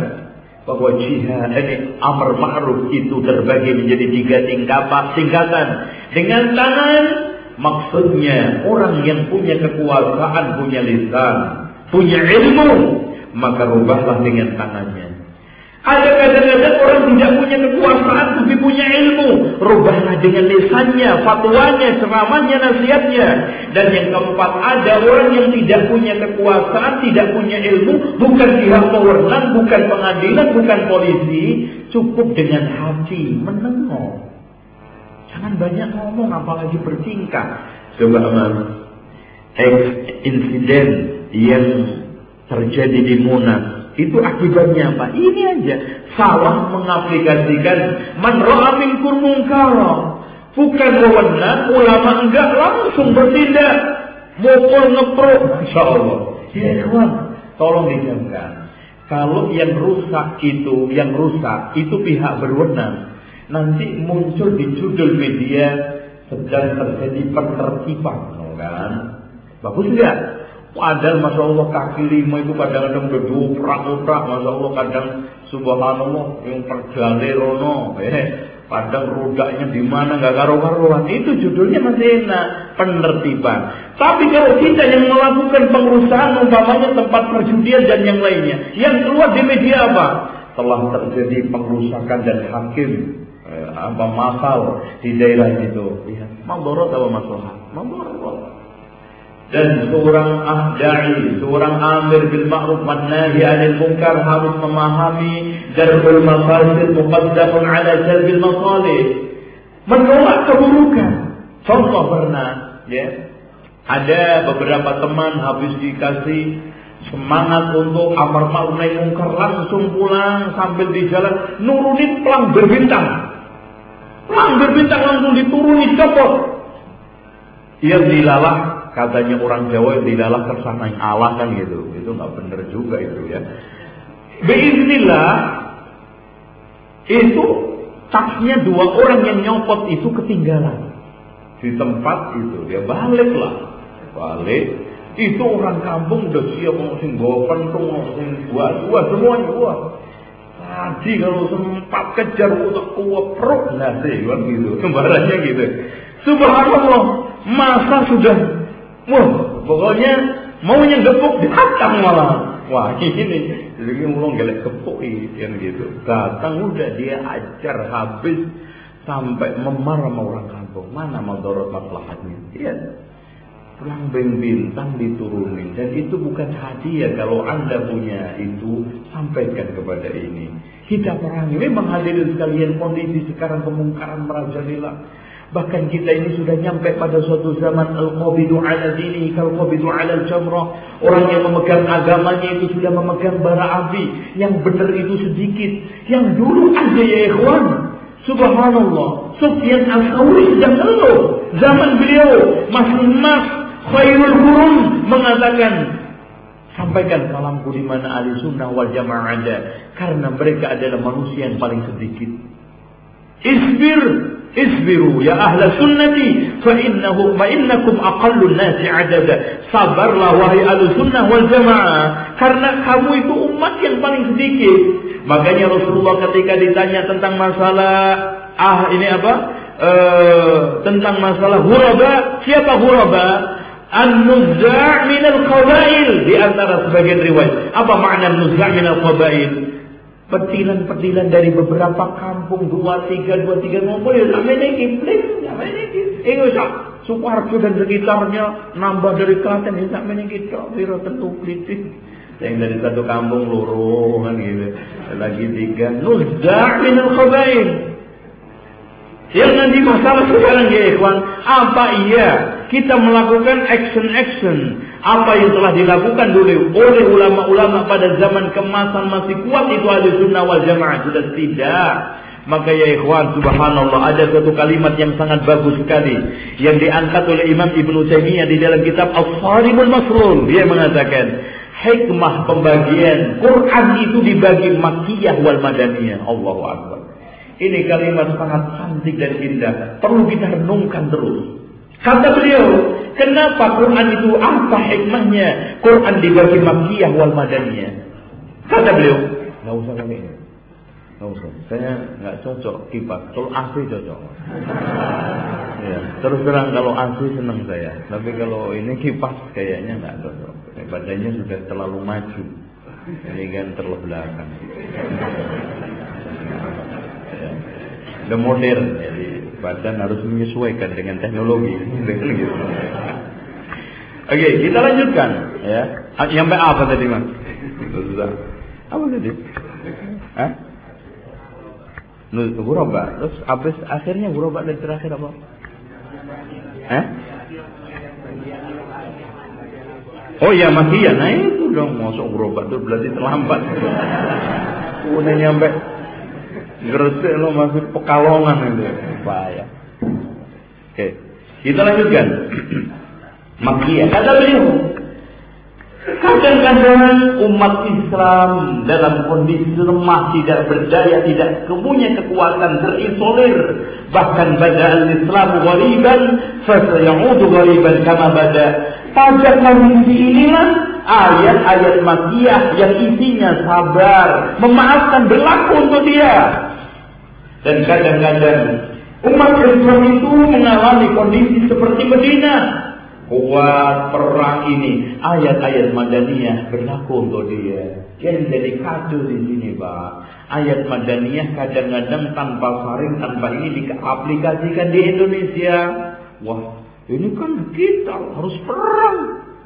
bahwa jihad ini amar ma'ruf itu terbagi menjadi tiga tingkatan tingkatan dengan tangan maksudnya orang yang punya kekuasaan punya lisan punya ilmu maka rubahlah dengan tangannya. Ada kadang-kadang orang tidak punya kekuasaan tapi punya ilmu. Rubahlah dengan lisannya, fatwanya, ceramahnya, nasihatnya. Dan yang keempat ada orang yang tidak punya kekuasaan, tidak punya ilmu. Bukan pihak pewenang, bukan pengadilan, bukan polisi. Cukup dengan hati, menengok. Jangan banyak ngomong apalagi bertingkah. Coba mas, insiden yang terjadi di Munas itu akibatnya apa? Ini aja. Salah mengaplikasikan man ra'a Bukan wewenang, ulama enggak langsung bertindak. Mukul ngeprok. Insya Allah. Ya ikhwan, tolong dijaga. Kalau yang rusak itu, yang rusak itu pihak berwenang. Nanti muncul di judul media sedang terjadi penertiban, kan? Bagus enggak? Padahal Masya Allah kaki lima itu kadang-kadang udah duprak-duprak. Masya Allah kadang subhanallah yang perjale rono. Eh, kadang rodanya di mana nggak karu-karuan. Itu judulnya masih enak. Penertiban. Tapi kalau kita yang melakukan pengurusan umpamanya tempat perjudian dan yang lainnya. Yang keluar di media apa? Telah terjadi pengerusakan dan hakim eh, apa masal di daerah itu. Lihat, Mamborot atau masalah? Mamborot dan seorang ahda'i, seorang amir bil ma'ruf wan nahi 'anil munkar harus memahami darul mafasid muqaddamun 'ala jalbil masalih. Menolak keburukan. Contoh pernah, ya. Ada beberapa teman habis dikasih semangat untuk amar ma'ruf nahi munkar langsung pulang sambil di jalan nurunin pelang berbintang. Pelang berbintang langsung dituruni copot. Yang dilalah katanya orang Jawa yang tidaklah tersangka Allah kan gitu. Itu nggak benar juga itu ya. Bismillah itu tasnya dua orang yang nyopot itu ketinggalan. Di tempat itu dia balik lah balik. Itu orang kampung udah siap sing bawa pentung dua dua semuanya dua. Tadi kalau sempat kejar utak kuat perut sih kan gitu. Sembarannya gitu. Subhanallah masa sudah Wah, pokoknya maunya gepuk datang malah. Wah ini, jadi mulung gelek gepuk kan gitu. Datang udah dia ajar habis sampai memar sama orang kampung. Mana dorot maslahatnya? Iya. Pulang beng bintang diturunin dan itu bukan hadiah kalau anda punya itu sampaikan kepada ini. Kita perangi memang hadirin sekalian kondisi sekarang kemungkaran merajalela Bahkan kita ini sudah nyampe pada suatu zaman al-qabidu ala dini kal-qabidu ala al-jamrah. Orang yang memegang agamanya itu sudah memegang bara api. Yang benar itu sedikit. Yang dulu ada ya ikhwan. Subhanallah. Sufyan al-Thawri sedang ngeluh. Zaman beliau masih emas. Khairul Qurun mengatakan Sampaikan salamku di mana ahli sunnah wal jamaah ada. Karena mereka adalah manusia yang paling sedikit. Isbir Isbiru ya ahla sunnati fa innahu fa innakum aqallun nasi adada. Sabarlah wahai ahlu sunnah wal jamaah karena kamu itu umat yang paling sedikit. Makanya Rasulullah ketika ditanya tentang masalah ah ini apa? E, tentang masalah huraba, siapa huraba? An-nuzza' min al-qabail di antara sebagian riwayat. Apa makna nuzza' min al-qabail? Petilan-petilan dari beberapa kampung dua tiga dua tiga ngomong ya sampai ini kipling sampai ini eh usah Sukarjo dan sekitarnya nambah dari Klaten ya sampai ini kita biro tentu kritik yang dari satu kampung luruh kan gitu. Lagi tiga. Nuzza min al khabain yang nanti masalah sekarang ya ikhwan. Apa iya kita melakukan action-action? Apa yang telah dilakukan dulu oleh ulama-ulama pada zaman kemasan masih kuat itu ahli sunnah wal jamaah? Sudah tidak. Maka ya ikhwan subhanallah ada satu kalimat yang sangat bagus sekali yang diangkat oleh Imam Ibnu Taimiyah di dalam kitab Al-Sarimul Masrul dia mengatakan hikmah pembagian Quran itu dibagi makiyah wal madaniyah. Allahu akbar ini kalimat sangat cantik dan indah perlu kita renungkan terus Kata beliau, kenapa Quran itu apa hikmahnya? Quran dibagi makiyah wal madaniyah. Kata beliau, nggak usah kali ini. Nggak usah. Saya nggak cocok kipas. Kalau AC cocok. ya, terus terang kalau AC senang saya. Tapi kalau ini kipas kayaknya nggak cocok. Badannya sudah terlalu maju. Ini kan terlalu belakang. Udah modern, jadi badan harus menyesuaikan dengan teknologi. gitu. Oke, kita lanjutkan ya. Sampai apa tadi, Mas? Apa tadi? Hah? Ghuraba. Terus abis akhirnya ghuraba dan terakhir apa? Hah? Oh iya masih ya, nah itu dong masuk ghuraba itu berarti terlambat. Udah nyampe Gresik lo masih pekalongan itu. Bahaya. Oke, kita lanjutkan. Makiyah. Kata beliau, Kadang-kadang umat Islam dalam kondisi lemah, tidak berdaya, tidak punya kekuatan, terisolir. Bahkan pada al-Islam ghariban, fasayaudu ghariban kama bada. Pada kondisi inilah ayat-ayat makiyah yang isinya sabar, memaafkan berlaku untuk dia. Dan kadang-kadang umat Islam itu mengalami kondisi seperti Medina kuat perang ini. Ayat-ayat madaniyah berlaku untuk dia. Yang jadi kado di sini pak. Ayat madaniyah kadang-kadang tanpa saring tanpa ini diaplikasikan di Indonesia. Wah ini kan kita harus perang.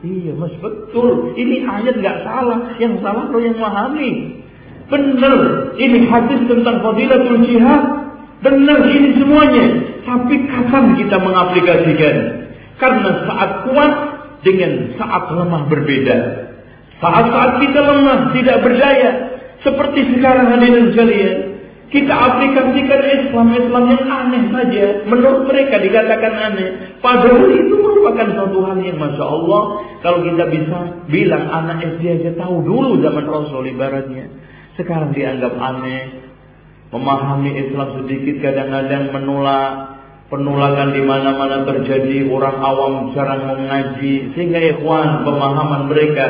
Iya mas betul. Ini ayat nggak salah. Yang salah lo yang memahami benar ini hadis tentang fadilatul jihad benar ini semuanya tapi kapan kita mengaplikasikan karena saat kuat dengan saat lemah berbeda. Saat-saat kita lemah, tidak berdaya. Seperti sekarang hadirin sekalian. Kita aplikasikan Islam-Islam yang aneh saja. Menurut mereka dikatakan aneh. Padahal itu merupakan suatu hal yang Masya Allah. Kalau kita bisa bilang anak SD aja tahu dulu zaman Rasul ibaratnya. Sekarang dianggap aneh. Memahami Islam sedikit kadang-kadang menolak penolakan di mana-mana terjadi, orang awam jarang mengaji, sehingga ikhwan pemahaman mereka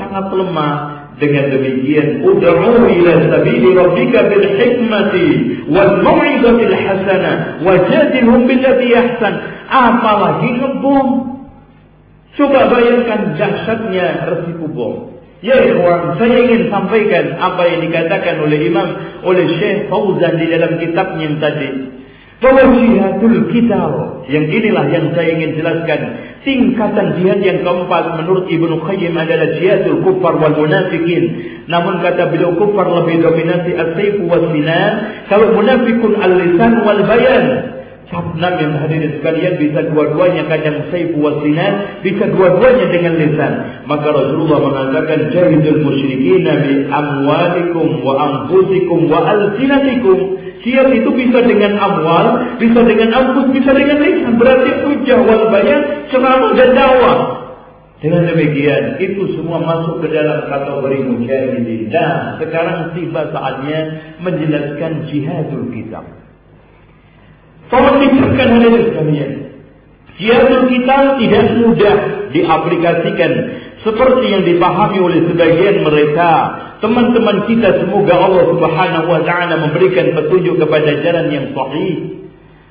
sangat lemah. Dengan demikian, ud'u ila sabili rabbika bil hikmati wal mau'izatil hasanah wajadilhum billati ahsan. Apalagi ngebom. Coba bayangkan dahsyatnya resiko bom. Ya ikhwan, saya ingin sampaikan apa yang dikatakan oleh Imam oleh Syekh Fauzan di dalam kitabnya yang tadi. Bahwa jihadul kitab yang inilah yang saya ingin jelaskan. Tingkatan jihad yang keempat menurut Ibnu Qayyim adalah jihadul kufar wal munafikin. Namun kata beliau kufar lebih dominasi as-sayf was. Kalau munafikun al-lisan wal bayan. Sabnam yang hadirin sekalian bisa dua-duanya kadang sayf was sinan, bisa dua-duanya dengan lisan. Maka Rasulullah mengatakan jahidul musyrikin bi amwalikum wa anfusikum wa alsinatikum. Jihad itu bisa dengan amwal, bisa dengan ampun, bisa dengan lisan. Berarti hujah wal bayan, ceramah dan dakwah. Dengan demikian, itu semua masuk ke dalam kategori mujahidin. Dan sekarang tiba saatnya menjelaskan jihadul kitab. Tolong dicipkan hadirin sekalian. Jihadul kitab tidak mudah diaplikasikan seperti yang dipahami oleh sebagian mereka teman-teman kita semoga Allah Subhanahu wa taala memberikan petunjuk kepada jalan yang sahih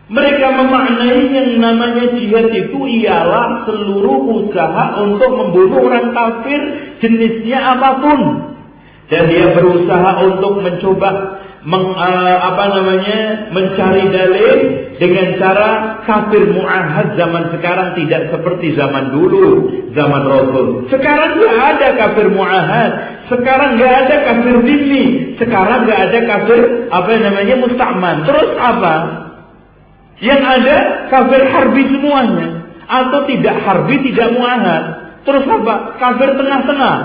mereka memaknai yang namanya jihad itu ialah seluruh usaha untuk membunuh orang kafir jenisnya apa pun dan dia berusaha untuk mencoba meng, uh, apa namanya mencari dalil dengan cara kafir muahad zaman sekarang tidak seperti zaman dulu zaman Rasul. Sekarang nggak ada kafir muahad, sekarang nggak ada kafir dini, sekarang nggak ada kafir apa namanya musta'man. Terus apa? Yang ada kafir harbi semuanya atau tidak harbi tidak muahad. Terus apa? Kafir tengah-tengah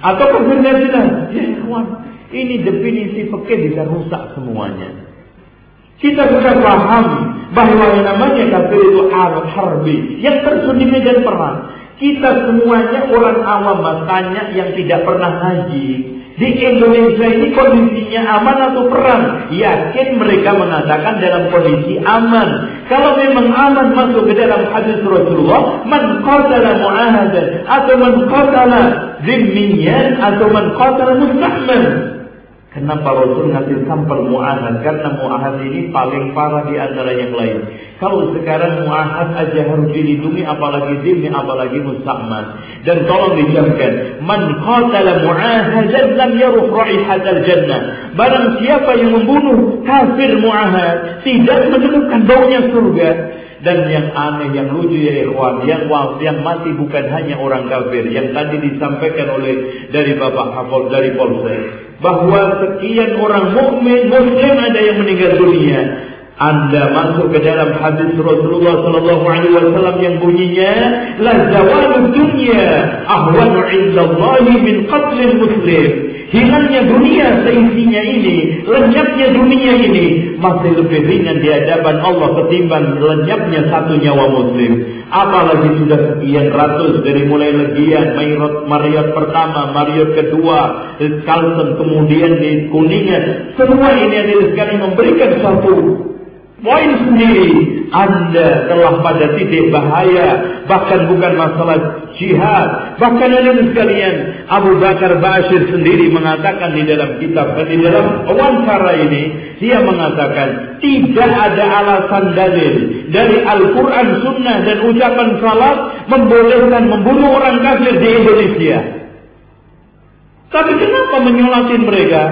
atau kafir gajilah. Ya. Ini definisi fikih bisa rusak semuanya. Kita bisa paham bahwa yang namanya kafir itu arab harbi yang terjun di medan perang. Kita semuanya orang awam bertanya yang tidak pernah haji. Di Indonesia ini kondisinya aman atau perang? Yakin mereka mengatakan dalam kondisi aman. Kalau memang aman masuk ke dalam hadis Rasulullah, man qatala mu'ahadan atau man qatala zimmiyan atau man qatala mustahman. Kenapa Rasul ngasih sampel mu'ahad? Karena mu'ahad ini paling parah di antara yang lain. Kalau sekarang mu'ahad aja harus dilindungi, apalagi dini, apalagi musta'man. Dan tolong dijamkan, man qatala mu'ahadan lam yaruh ra'ihatal jannah. Barang siapa yang membunuh kafir mu'ahad, tidak menemukan baunya surga. Dan yang aneh, yang lucu ya ikhwan, yang yang mati bukan hanya orang kafir, yang tadi disampaikan oleh dari Bapak Hafal dari Polsek, bahwa sekian orang mukmin muslim ada yang meninggal dunia. Anda masuk ke dalam hadis Rasulullah Sallallahu Alaihi Wasallam yang bunyinya, la zawal dunya ahwanu indallahi min qatlil muslim. Hilangnya dunia seisinya ini, lenyapnya dunia ini masih lebih ringan di hadapan Allah ketimbang lenyapnya satu nyawa muslim. Apalagi sudah sekian ratus dari mulai legian, Marriott, Marriott pertama, Marriott kedua, Carlton kemudian di Kuningan. Semua ini adalah sekali memberikan satu poin sendiri anda telah pada titik bahaya. Bahkan bukan masalah jihad. Bahkan ada sekalian Abu Bakar Bashir sendiri mengatakan di dalam kitab di dalam wawancara ini dia mengatakan tidak ada alasan dalil dari Al-Quran Sunnah dan ucapan salat membolehkan membunuh orang kafir di Indonesia. Tapi kenapa menyolatin mereka?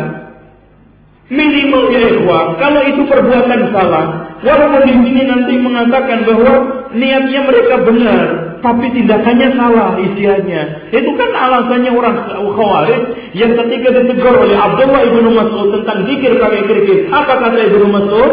Minimal ya ikhwah, kalau itu perbuatan salah, walaupun di sini nanti mengatakan bahwa niatnya mereka benar, tapi tindakannya salah isiannya. Itu kan alasannya orang khawarij yang ketika ditegur oleh Abdullah ibnu Mas'ud tentang zikir pakai kerikil. Apa kata ibnu Mas'ud?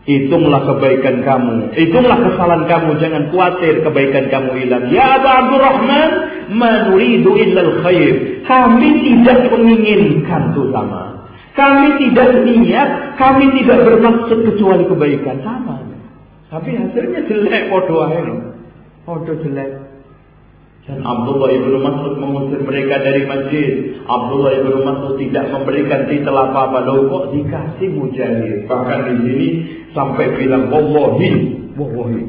Hitunglah kebaikan kamu. Hitunglah kesalahan kamu. Jangan khawatir kebaikan kamu hilang. Ya Abu Abdurrahman. Manuridu illal khair. Kami tidak menginginkan itu sama. Kami tidak niat. Kami tidak bermaksud kecuali kebaikan. Sama. Tapi hasilnya jelek. Podo aja. Podo jelek. Dan Abdullah ibnu Mas'ud mengusir mereka dari masjid. Abdullah ibnu Mas'ud tidak memberikan titel apa-apa. Loh kok dikasih mujahid. Bahkan di sini sampai bilang wallahi, wallahi.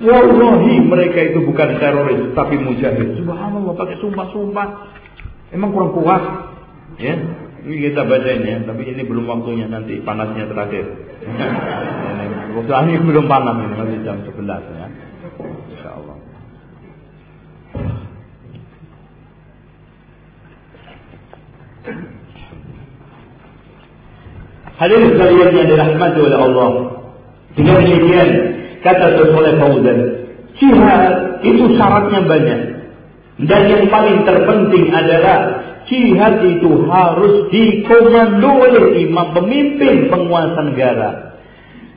Wallahi mereka itu bukan teroris tapi mujahid. Subhanallah pakai sumpah-sumpah. Emang kurang kuat. Ya. Ini kita bacain ya, tapi ini belum waktunya nanti panasnya terakhir. Waktu ini belum panas ini masih jam 11 ya. Hadirin sekalian yang dirahmati oleh Allah. Dengan demikian, kata Soleh Fauzan, jihad itu syaratnya banyak. Dan yang paling terpenting adalah jihad itu harus dikomando oleh imam pemimpin penguasa negara.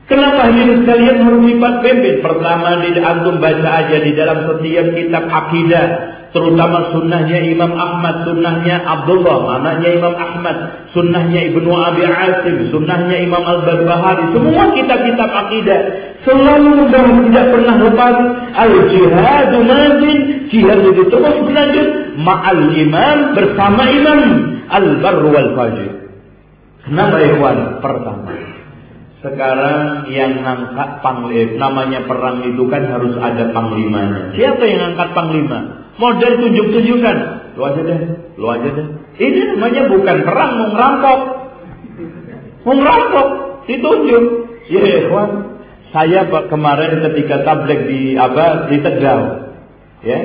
Kenapa hadirin sekalian harus pempek? Pertama, di antum baca aja di dalam setiap kitab akidah terutama sunnahnya Imam Ahmad, sunnahnya Abdullah, anaknya Imam Ahmad, sunnahnya Ibnu Abi Asim, sunnahnya Imam Al-Barbahari, semua kitab-kitab akidah selalu membahas tidak pernah lepas al-jihad mazin, jihad itu terus berlanjut ma'al imam bersama imam al-barru wal fajir. Kenapa ikhwan? Pertama, sekarang yang ngangkat panglima, namanya perang itu kan harus ada panglimanya. Siapa yang ngangkat panglima? Model tunjuk-tunjukkan. Lu aja deh, lu aja deh. Ini namanya bukan perang, mau ngerampok. Mau ngerampok, ditunjuk. Ya, ikhwan. Saya kemarin ketika tablik di apa di Tegal, ya,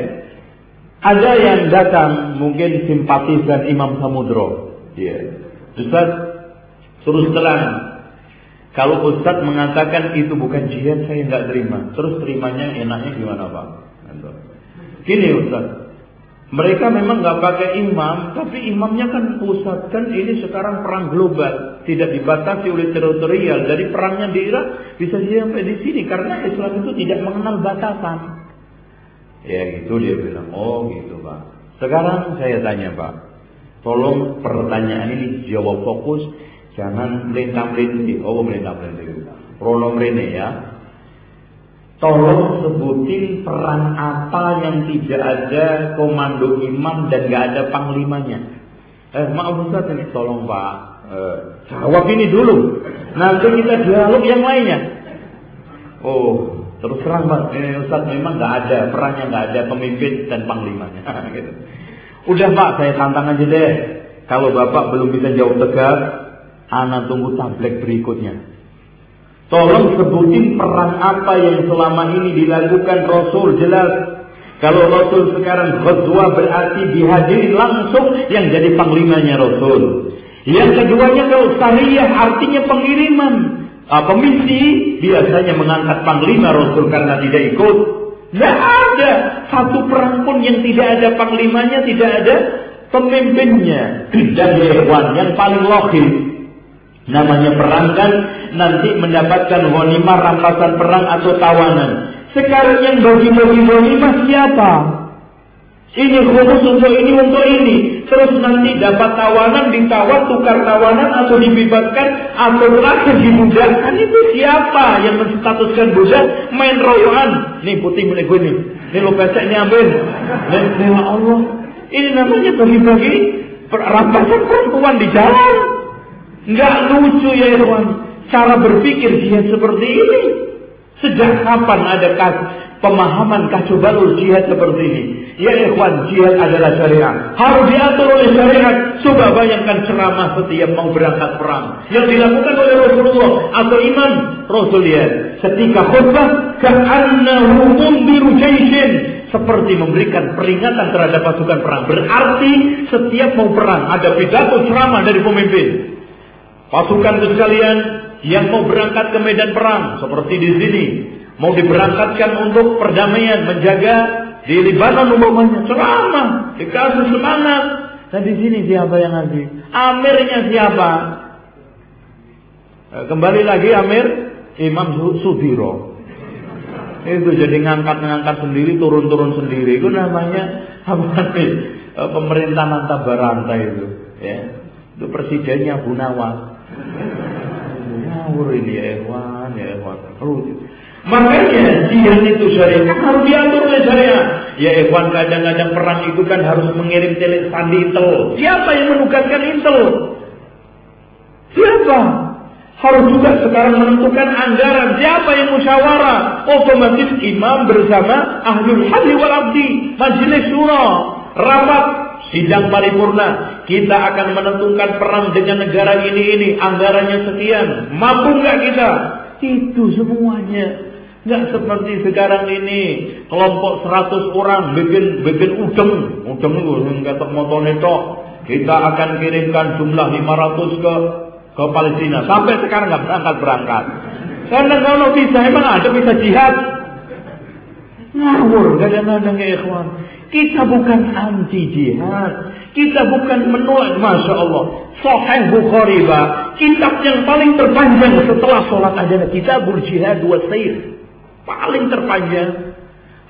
ada yang datang mungkin simpatisan Imam Samudro, ya. Ustaz, terus terang, kalau Ustaz mengatakan itu bukan jihad, saya nggak terima. Terus terimanya enaknya gimana Pak? Gini Ustaz. Mereka memang nggak pakai imam, tapi imamnya kan pusat. Kan ini sekarang perang global, tidak dibatasi oleh teritorial. Dari perangnya di Irak bisa sampai di sini karena Islam itu tidak mengenal batasan. Ya gitu dia bilang, oh gitu Pak. Sekarang saya tanya Pak, tolong pertanyaan ini jawab fokus, jangan melintang melintir. Oh melintang melintir. Prolong rene ya. Tolong sebutin peran apa yang tidak ada komando imam dan gak ada panglimanya. Eh maaf Ustaz ini tolong Pak. Eh, jawab ini dulu. Nanti kita dialog yang lainnya. Oh terus terang Pak. Ini Ustaz memang gak ada perannya gak ada pemimpin dan panglimanya. gitu. Udah Pak saya tantang aja deh. Kalau Bapak belum bisa jawab tegas, Ana tunggu tablet berikutnya. Tolong sebutin perang apa yang selama ini dilakukan Rasul jelas. Kalau Rasul sekarang khutbah berarti dihadiri langsung yang jadi panglimanya Rasul. Yang keduanya kalau sariyah artinya pengiriman. Uh, pemisi biasanya mengangkat panglima Rasul karena tidak ikut. Tidak ada satu perang pun yang tidak ada panglimanya, tidak ada pemimpinnya. Dan hewan yang paling logis Namanya perang kan nanti mendapatkan ghanimah rampasan perang atau tawanan. Sekarang yang bagi-bagi ghanimah siapa? Ini khusus untuk ini untuk ini. Terus nanti dapat tawanan, ditawar, tukar tawanan atau dibebaskan atau terakhir dibudakkan itu siapa yang menstatuskan budak main royoan? Nih putih milik gue nih. Nih lo pesek nih ambil. Nih, Allah. Ini namanya bagi-bagi rampasan perempuan di jalan. Nggak lucu ya Irwan. Cara berpikir jihad seperti ini. Sejak kapan ada pemahaman kacau balau jihad seperti ini? Ya ikhwan, jihad adalah syariat. Harus diatur oleh syariat. Coba bayangkan ceramah setiap mau berangkat perang. Yang dilakukan oleh Rasulullah atau iman. Rasul lihat. Ketika khutbah, ka'annahu mundiru jaishin. Seperti memberikan peringatan terhadap pasukan perang. Berarti setiap mau perang ada pidato ceramah dari pemimpin. Pasukan sekalian yang mau berangkat ke medan perang seperti di sini mau diberangkatkan untuk perdamaian menjaga di Libanon umpamanya ceramah dikasih semangat dan di sini siapa yang ngasih? Amirnya siapa? Eh, kembali lagi amir Imam Sudiro. Itu jadi ngangkat-ngangkat sendiri turun-turun sendiri. Itu namanya apa eh, pemerintahan tabaranta itu ya. Itu presidennya Gunawan Ngawur ini ya ikhwan, ya ikhwan. Makanya jihad itu syariat kan harus diatur oleh syariat. Ya ikhwan kadang-kadang perang itu kan harus mengirim tele sandi intel. Siapa yang menugaskan intel? Siapa? Harus juga sekarang menentukan anggaran. Siapa yang musyawarah? Otomatis imam bersama ahlul hadli wal abdi. Majelis surah. Rapat sidang paripurna kita akan menentukan perang dengan negara ini ini anggarannya sekian. Mampu nggak kita? Itu semuanya. Nggak seperti sekarang ini kelompok 100 orang bikin bikin udeng. Udeng itu nggak motor neto kita akan kirimkan jumlah 500 ke ke Palestina. Sampai sekarang nggak berangkat berangkat. Karena kalau bisa emang ada bisa jihad? Ngawur kadang-kadang ya ikhwan kita bukan anti jihad. Kita bukan menolak. Masya Allah. Sahih Bukhari bah. Kitab yang paling terpanjang setelah sholat adalah kitab jihad dua sair. Paling terpanjang.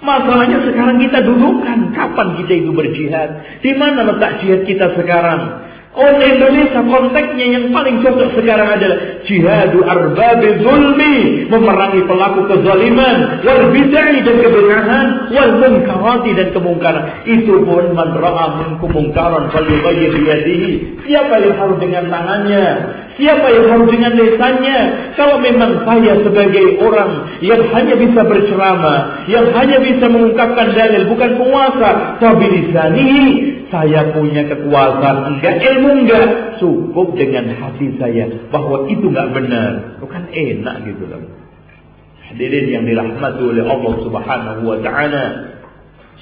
Masalahnya sekarang kita dudukkan. Kapan kita itu berjihad? Di mana letak jihad kita sekarang? Orang Indonesia konteksnya yang paling cocok sekarang adalah jihadu arbabi zulmi, memerangi pelaku kezaliman, wal bid'ah dan kebenaran, wal munkarati dan kemungkaran. Itu pun man ra'a minkum munkaran falyughayyir biyadihi. Siapa yang harus dengan tangannya? Siapa yang harus dengan lisannya? Kalau memang saya sebagai orang yang hanya bisa berceramah, yang hanya bisa mengungkapkan dalil, bukan penguasa, tapi lisanihi, saya punya kekuasaan, enggak ilmu enggak, cukup dengan hati saya bahwa itu enggak benar. Bukan enak gitu loh. Hadirin yang dirahmati oleh Allah Subhanahu wa taala.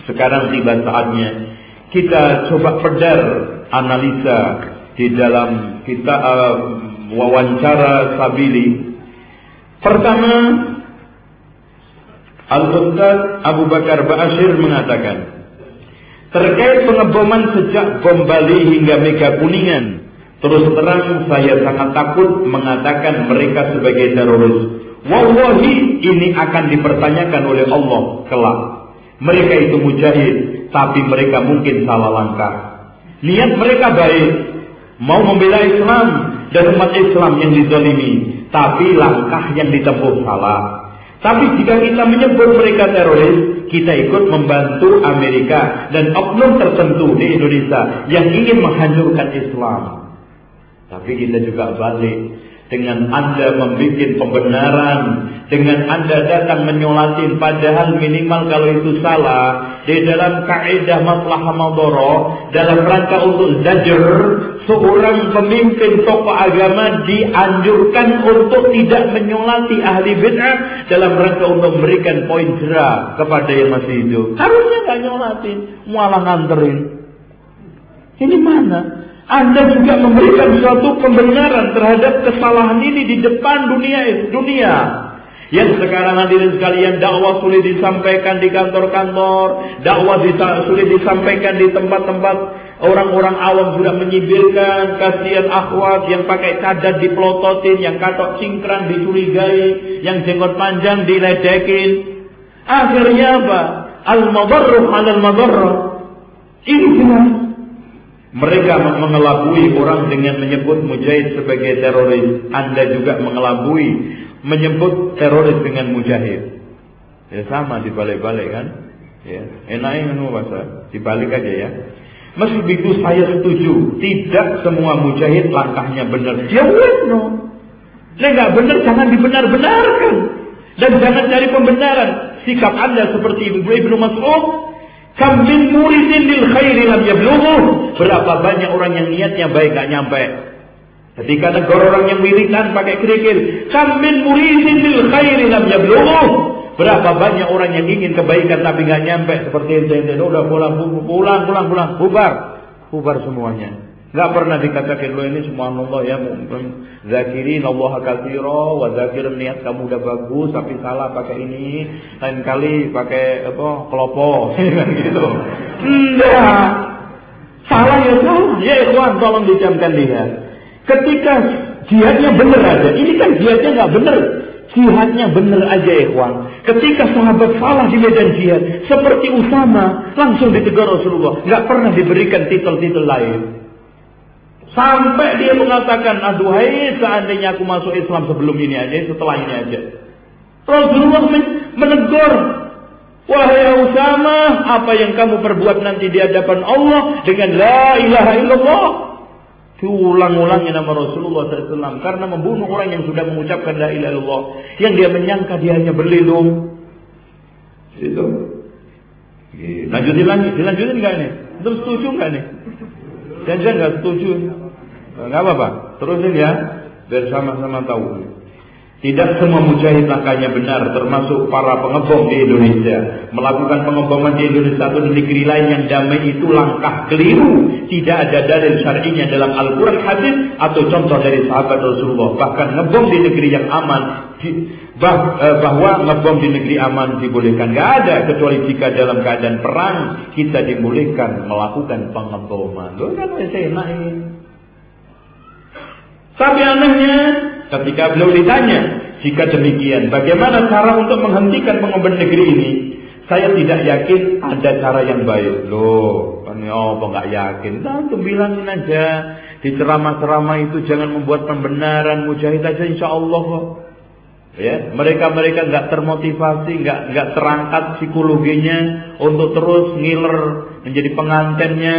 Sekarang tiba saatnya kita coba pedar analisa di dalam kita uh, wawancara Sabili. Pertama, Al-Ustaz Abu Bakar Ba'asyir mengatakan, Terkait pengeboman sejak bom Bali hingga Mega Kuningan, terus terang saya sangat takut mengatakan mereka sebagai teroris. Wallahi ini akan dipertanyakan oleh Allah kelak. Mereka itu mujahid, tapi mereka mungkin salah langkah. Niat mereka baik, mau membela Islam dan umat Islam yang dizalimi, tapi langkah yang ditempuh salah. Tapi jika kita menyebut mereka teroris, kita ikut membantu Amerika dan oknum tertentu di Indonesia yang ingin menghancurkan Islam. Tapi kita juga balik dengan Anda membuat pembenaran, dengan Anda datang menyolatin padahal minimal kalau itu salah di dalam kaidah maslahah madara dalam rangka untuk zajr seorang pemimpin tokoh agama dianjurkan untuk tidak menyolati ahli bid'ah dalam rangka untuk memberikan poin jerah kepada yang masih hidup. Harusnya nggak nyolatin, malah nganterin. Ini mana? Anda juga memberikan suatu pembenaran terhadap kesalahan ini di depan dunia dunia. Yang sekarang hadirin sekalian dakwah sulit disampaikan di kantor-kantor, dakwah sulit disampaikan di tempat-tempat orang-orang awam sudah menyibirkan, kasihan akhwat yang pakai cadar dipelototin, yang katok cingkrang dicurigai, yang jenggot panjang diledekin. Akhirnya apa? Al-madarruh al-madarruh. Ini jelas. Mereka mengelabui orang dengan menyebut mujahid sebagai teroris. Anda juga mengelabui menyebut teroris dengan mujahid. Ya sama dibalik-balik kan? Ya, enaknya menurut bahasa, dibalik aja ya. Meski begitu saya setuju, tidak semua mujahid langkahnya benar. Dia no. Nah nggak benar jangan dibenar-benarkan dan jangan cari pembenaran. Sikap anda seperti Ibu Ibnu Mas'ud, kam min muridin lil khairi lam. Berapa banyak orang yang niatnya baik gak nyampe. Ketika negara orang yang wiritan pakai kerikil, kamin muridin lil khairi lam. Berapa banyak orang yang ingin kebaikan tapi nggak nyampe seperti ente udah pulang pulang pulang pulang bubar bubar semuanya. Nggak pernah dikatakan lo ini semua Allah ya zakirin Allah katsira wa zakirin niat kamu udah bagus tapi salah pakai ini lain kali pakai apa kelopo gitu. Enggak. Salah ya salah. Ya ikhwan tolong dicamkan dia. Ketika jihadnya benar aja, ini kan jihadnya nggak benar. Jihadnya benar aja ikhwan. Ketika sahabat salah di medan jihad, seperti Usama, langsung ditegur Rasulullah. Nggak pernah diberikan titel-titel lain. Sampai dia mengatakan, aduhai seandainya aku masuk Islam sebelum ini aja, setelah ini aja. Rasulullah menegur, Wahai Usama, apa yang kamu perbuat nanti di hadapan Allah dengan la ilaha illallah Diulang-ulangnya nama Rasulullah SAW karena membunuh orang yang sudah mengucapkan la ilaha illallah yang dia menyangka dia hanya berlindung. Itu. Lanjutin lagi, dilanjutin nggak nih? Terus setuju nggak nih? Jangan nggak setuju. Nggak apa-apa, terusin ya, biar sama-sama tahu. Tidak semua mujahid langkahnya benar, termasuk para pengebom di Indonesia. Melakukan pengeboman di Indonesia atau di negeri lain yang damai itu langkah keliru. Tidak ada dalil syar'inya dalam Al-Quran hadis atau contoh dari sahabat Rasulullah. Bahkan ngebom di negeri yang aman, bah, eh, bahwa ngebom di negeri aman dibolehkan. Gak ada kecuali jika dalam keadaan perang kita dibolehkan melakukan pengeboman. Loh kan enak ini. Tapi anehnya ketika beliau ditanya, jika demikian, bagaimana cara untuk menghentikan pengobatan negeri ini? Saya tidak yakin ada cara yang baik. Loh, kan oh, apa nggak yakin? Nah, bilangin aja di ceramah-ceramah itu jangan membuat pembenaran mujahid aja insya Allah kok. Ya, mereka-mereka nggak termotivasi, nggak nggak terangkat psikologinya untuk terus ngiler menjadi pengantennya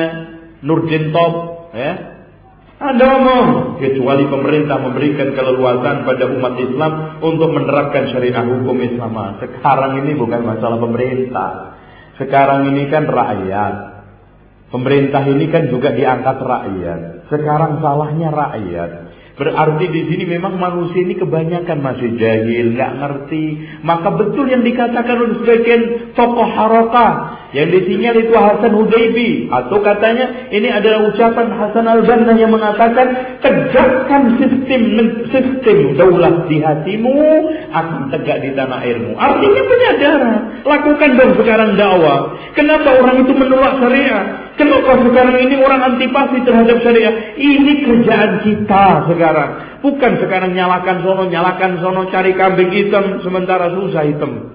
Nurdin Top, ya. Anda ngomong, kecuali pemerintah memberikan keleluasan pada umat Islam untuk menerapkan syariah hukum Islam. Sekarang ini bukan masalah pemerintah. Sekarang ini kan rakyat. Pemerintah ini kan juga diangkat rakyat. Sekarang salahnya rakyat. Berarti di sini memang manusia ini kebanyakan masih jahil, nggak ngerti. Maka betul yang dikatakan oleh sebagian tokoh harokah yang disinyalir itu Hasan Hudaybi atau katanya ini adalah ucapan Hasan Al Banna yang mengatakan tegakkan sistem sistem daulah di hatimu akan tegak di tanah airmu. Artinya penyadaran. Lakukan dong sekarang dakwah. Kenapa orang itu menolak syariat? Kenapa sekarang ini orang antipati terhadap syariah? Ini kerjaan kita sekarang. Bukan sekarang nyalakan sono, nyalakan sono, cari kambing hitam, sementara susah hitam.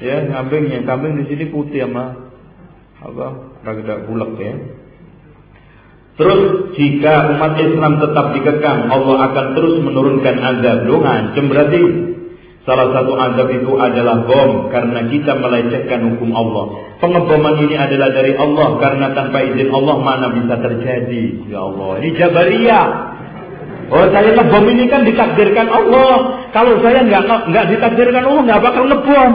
Ya, kambingnya, kambing di sini putih sama apa? Rada bulak ya. Terus jika umat Islam tetap dikekang, Allah akan terus menurunkan azab. Doa, berarti Salah satu azab itu adalah bom karena kita melecehkan hukum Allah. Pengeboman ini adalah dari Allah karena tanpa izin Allah mana bisa terjadi. Ya Allah, ini Jabariyah. Oh saya ngebom ini kan ditakdirkan Allah. Kalau saya nggak nggak ditakdirkan Allah nggak bakal ngebom.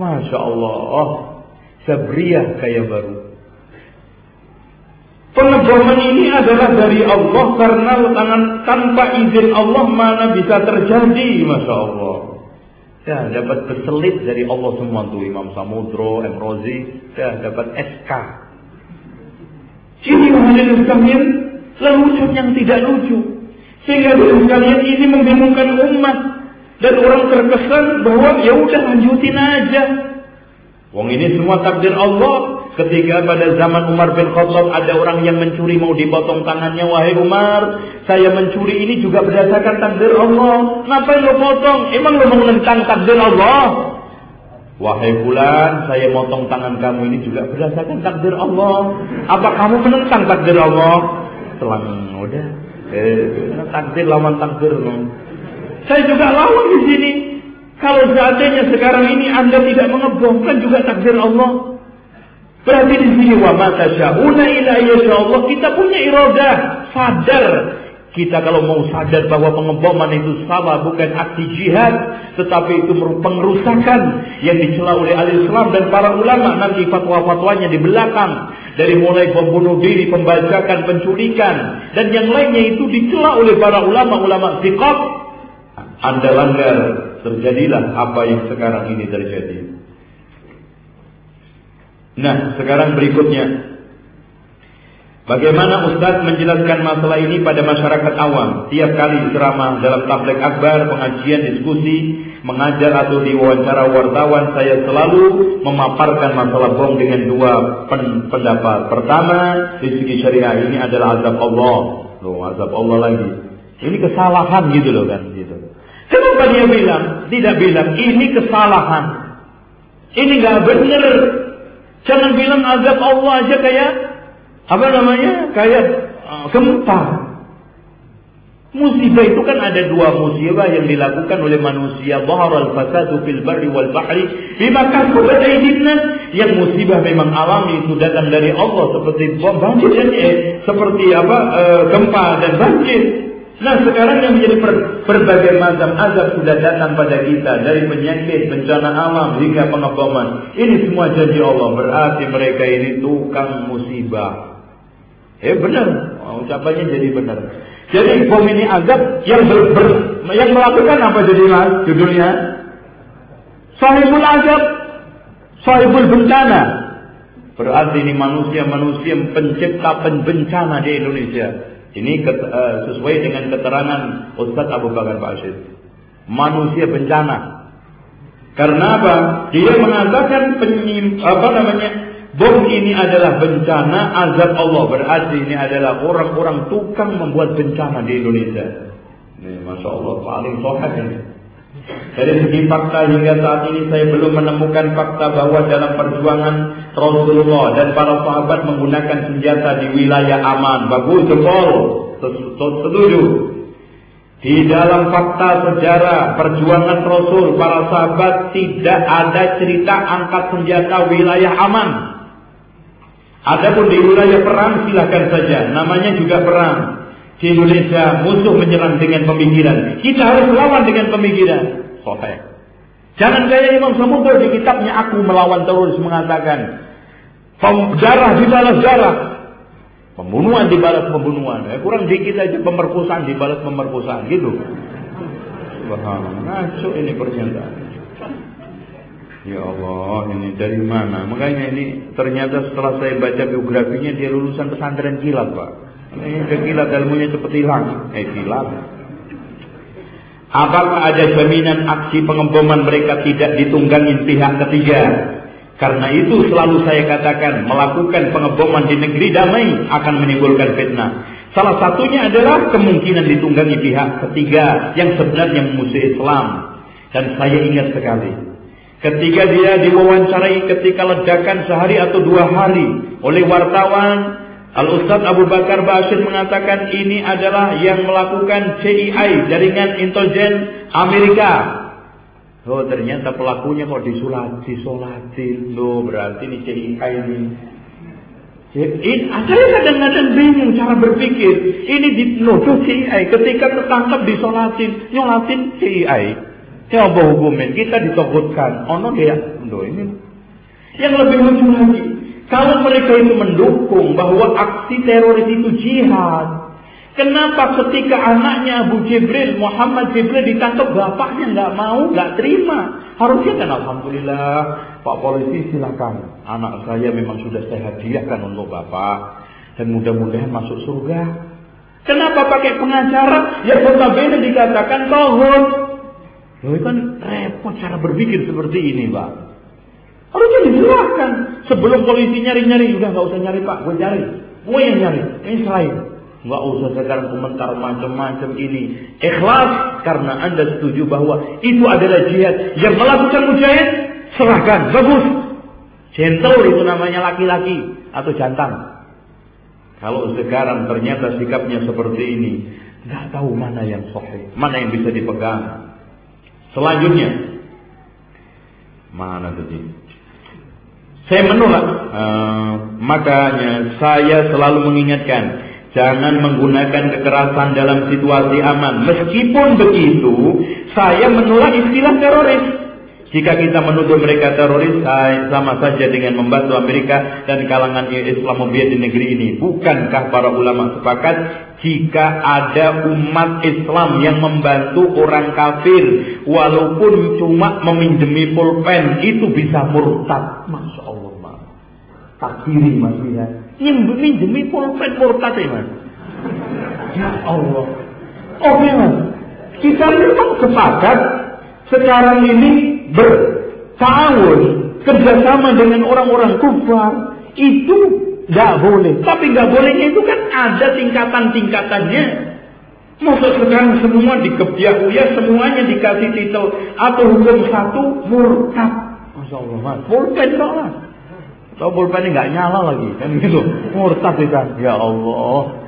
Masya Allah. Oh, Sabriyah kayak baru. Pengeboman ini adalah dari Allah karena tangan tanpa izin Allah mana bisa terjadi, masya Allah. Ya dapat berselit dari Allah semua tuh Imam Samudro, M. Rozi, ya dapat SK. Ini hadirin sekalian lelucon yang tidak lucu. Sehingga hadirin ini membingungkan umat dan orang terkesan bahwa ya udah lanjutin aja. Wong ini semua takdir Allah. Ketika pada zaman Umar bin Khattab ada orang yang mencuri mau dipotong tangannya, wahai Umar, saya mencuri ini juga berdasarkan takdir Allah. Ngapain lo potong? Emang lo menentang takdir Allah? Wahai bulan, saya motong tangan kamu ini juga berdasarkan takdir Allah. Apa kamu menentang takdir Allah? Selang udah, eh, takdir lawan takdir. Saya juga lawan di sini. Kalau seandainya sekarang ini Anda tidak mengebom, kan juga takdir Allah. Berarti di sini wa mata syauna ila Allah. Kita punya iroda sadar. Kita kalau mau sadar bahwa pengeboman itu salah bukan aksi jihad tetapi itu pengerusakan yang dicela oleh ahli Islam dan para ulama. Nanti fatwa-fatwanya di belakang. Dari mulai pembunuh diri, pembajakan, penculikan. Dan yang lainnya itu dicela oleh para ulama-ulama sikap Anda langgar terjadilah apa yang sekarang ini terjadi. Nah, sekarang berikutnya. Bagaimana Ustaz menjelaskan masalah ini pada masyarakat awam? Tiap kali ceramah dalam tablik akbar, pengajian, diskusi, mengajar atau diwawancara wartawan, saya selalu memaparkan masalah bom dengan dua pendapat. Pertama, di segi syariah ini adalah azab Allah. Loh, azab Allah lagi. Ini kesalahan gitu loh kan, gitu. Kenapa dia bilang? Tidak bilang, ini kesalahan. Ini nggak benar. Jangan bilang azab Allah aja kayak apa namanya? Kayak uh, gempa. Musibah itu kan ada dua musibah yang dilakukan oleh manusia. Bahar al-fasadu fil barri wal bahri bima aydinnas. Yang musibah memang alami itu datang dari Allah seperti bom banjir eh, seperti apa uh, gempa dan banjir. Nah sekarang yang menjadi ber, berbagai macam azab sudah datang pada kita dari penyakit, bencana alam hingga pengeboman. Ini semua janji Allah berarti mereka ini tukang musibah. Eh benar, oh, ucapannya jadi benar. Jadi bom ini azab yang ber, ber, yang melakukan apa jadi mas judulnya? Sahibul azab, sahibul bencana. Berarti ini manusia-manusia pencipta bencana di Indonesia. Ini uh, sesuai dengan keterangan Ustaz Abu Bakar Bashir. Manusia bencana. Karena apa? Dia mengatakan penyim, apa namanya? Bom ini adalah bencana azab Allah. Berarti ini adalah orang-orang tukang membuat bencana di Indonesia. Ini Masya Allah paling sohat ini. Dari segi fakta hingga saat ini saya belum menemukan fakta bahwa dalam perjuangan Rasulullah dan para sahabat menggunakan senjata di wilayah aman. Bagus, jempol. Setuju. Di dalam fakta sejarah perjuangan Rasul, para sahabat tidak ada cerita angkat senjata wilayah aman. Adapun di wilayah perang silahkan saja, namanya juga perang. Di Indonesia musuh menyerang dengan pemikiran. Kita harus melawan dengan pemikiran. Sahih. Jangan kayak Imam Samudra di kitabnya Aku Melawan Teroris mengatakan darah dibalas darah. Pembunuhan dibalas pembunuhan. Eh, kurang dikit aja pemerkosaan dibalas pemerkosaan gitu. Ngaco ini pernyataan. Ya Allah, ini dari mana? Makanya ini ternyata setelah saya baca biografinya dia lulusan pesantren kilat, Pak. Ini udah kilat ilmunya cepat hilang. Eh kilat. Apakah ada jaminan aksi pengeboman mereka tidak ditunggangi pihak ketiga? Karena itu selalu saya katakan melakukan pengeboman di negeri damai akan menimbulkan fitnah. Salah satunya adalah kemungkinan ditunggangi pihak ketiga yang sebenarnya memusuhi Islam. Dan saya ingat sekali. Ketika dia diwawancarai ketika ledakan sehari atau dua hari oleh wartawan Al-Ustadz Abu Bakar Bashir mengatakan ini adalah yang melakukan CII, jaringan intelijen Amerika. Oh ternyata pelakunya kok disulat, disolatin. Loh berarti ini CII ini. Jadi, saya kadang-kadang bingung cara berpikir. Ini di nodo CII. Ketika tertangkap disolatin, nyolatin CII. Ya apa? Kita ditogotkan. Oh no dia. Loh ini. Yang lebih lucu lagi. Kalau mereka itu mendukung bahwa aksi teroris itu jihad, kenapa ketika anaknya Abu Jibril, Muhammad Jibril ditangkap, bapaknya nggak mau, nggak terima? Harusnya kan Alhamdulillah, Pak Polisi silakan. Anak saya memang sudah saya hadiahkan untuk Bapak. Dan mudah-mudahan masuk surga. Kenapa pakai pengacara? Ya notabene dikatakan tohut. Loh kan repot cara berpikir seperti ini Pak. Harusnya diserahkan. Sebelum polisi nyari-nyari juga nggak usah nyari pak, gue nyari. Gue yang nyari. Ini selain. Nggak usah sekarang komentar macam-macam ini. Ikhlas karena anda setuju bahwa itu adalah jihad. Yang melakukan mujahid, serahkan. Bagus. Gentle itu namanya laki-laki atau jantan. Kalau sekarang ternyata sikapnya seperti ini, nggak tahu mana yang sahih, mana yang bisa dipegang. Selanjutnya, mana tadi? Saya menolak. Uh, makanya saya selalu mengingatkan, jangan menggunakan kekerasan dalam situasi aman. Meskipun begitu, saya menolak istilah teroris. Jika kita menuduh mereka teroris, sama saja dengan membantu Amerika dan kalangan Islamophobia di negeri ini. Bukankah para ulama sepakat jika ada umat Islam yang membantu orang kafir, walaupun cuma meminjemi pulpen, itu bisa murtad. Masya Allah takdiri mas ya. Yang minjemi pulpen murtad ya mas. Ya Allah. Oke mas. Kita memang sepakat sekarang ini bertahun kerjasama dengan orang-orang kufar itu nggak boleh. Tapi nggak bolehnya itu kan ada tingkatan-tingkatannya. Masa sekarang semua dikebiak ya semuanya dikasih titel atau hukum satu murtad. Masya Allah kok mas. Tahu pulpen nggak nyala lagi kan gitu. Murtad kan. Ya Allah.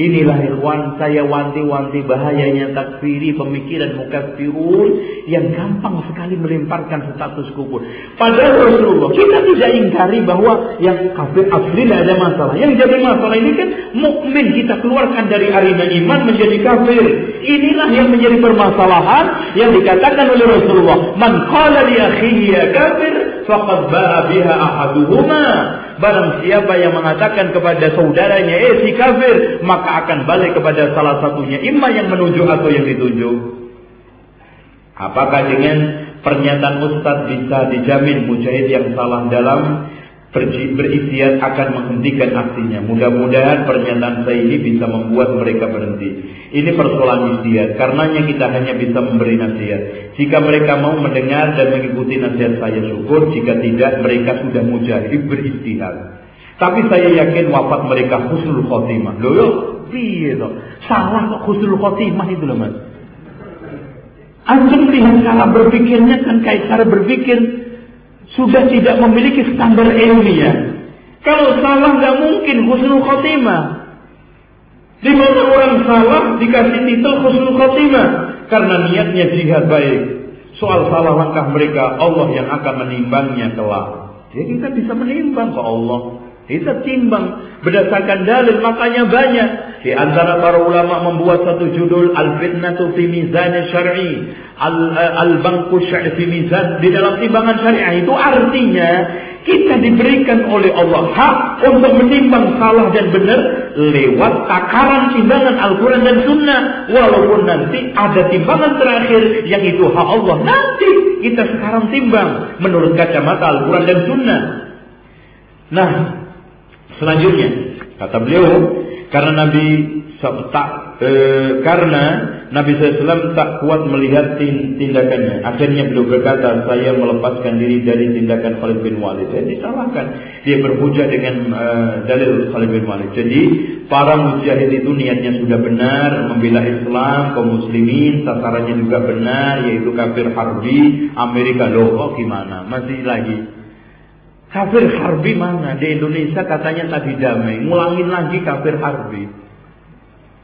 Inilah ikhwan saya wanti-wanti bahayanya takfiri pemikiran mukafirun yang gampang sekali melemparkan status kubur. Padahal Rasulullah kita tidak ingkari bahwa yang kafir asli tidak ada masalah. Yang jadi masalah ini kan mukmin kita keluarkan dari arena iman menjadi kafir. Inilah yang menjadi permasalahan yang dikatakan oleh Rasulullah. Man qala li akhihi ya kafir faqad ba'a biha ahaduhuma. Barang siapa yang mengatakan kepada saudaranya, eh si kafir, maka akan balik kepada salah satunya. Imam yang menunjuk atau yang ditunjuk. Apakah dengan pernyataan Ustadz bisa dijamin mujahid yang salah dalam beristiad akan menghentikan aksinya. Mudah-mudahan pernyataan saya ini bisa membuat mereka berhenti. Ini persoalan istiad. Karenanya kita hanya bisa memberi nasihat. Jika mereka mau mendengar dan mengikuti nasihat saya syukur. Jika tidak mereka sudah mujahid beristihad. Tapi saya yakin wafat mereka husnul khotimah. Loh yo, iya Salah kok husnul khotimah itu loh mas. Antum lihat cara berpikirnya kan kayak cara berpikir sudah tidak memiliki standar ilmiah. Kalau salah nggak mungkin husnul khotimah. Di mana orang salah dikasih titel husnul khotimah karena niatnya jihad baik. Soal salah langkah mereka Allah yang akan menimbangnya kelak. Ya kita bisa menimbang ke Allah. Kita timbang berdasarkan dalil makanya banyak di antara para ulama membuat satu judul Al-Fitnatu fi Mizan Syar'i Al-Banku Syar'i fi Mizan di dalam timbangan syariah itu artinya kita diberikan oleh Allah hak untuk menimbang salah dan benar lewat takaran timbangan Al-Quran dan Sunnah. Walaupun nanti ada timbangan terakhir yang itu hak Allah. Nanti kita sekarang timbang menurut kacamata Al-Quran dan Sunnah. Nah, Selanjutnya, kata beliau, karena Nabi tak e, karena Nabi SAW tak kuat melihat tindakannya. Akhirnya beliau berkata, saya melepaskan diri dari tindakan Khalid bin Walid. Saya disalahkan. Dia berhujah dengan e, dalil Khalid bin Walid. Jadi para mujahid itu niatnya sudah benar, membela Islam, kaum muslimin, sasarannya juga benar, yaitu kafir harbi, Amerika loh, oh gimana? Masih lagi Kafir harbi mana? Di Indonesia katanya tadi damai. Ngulangin lagi kafir harbi.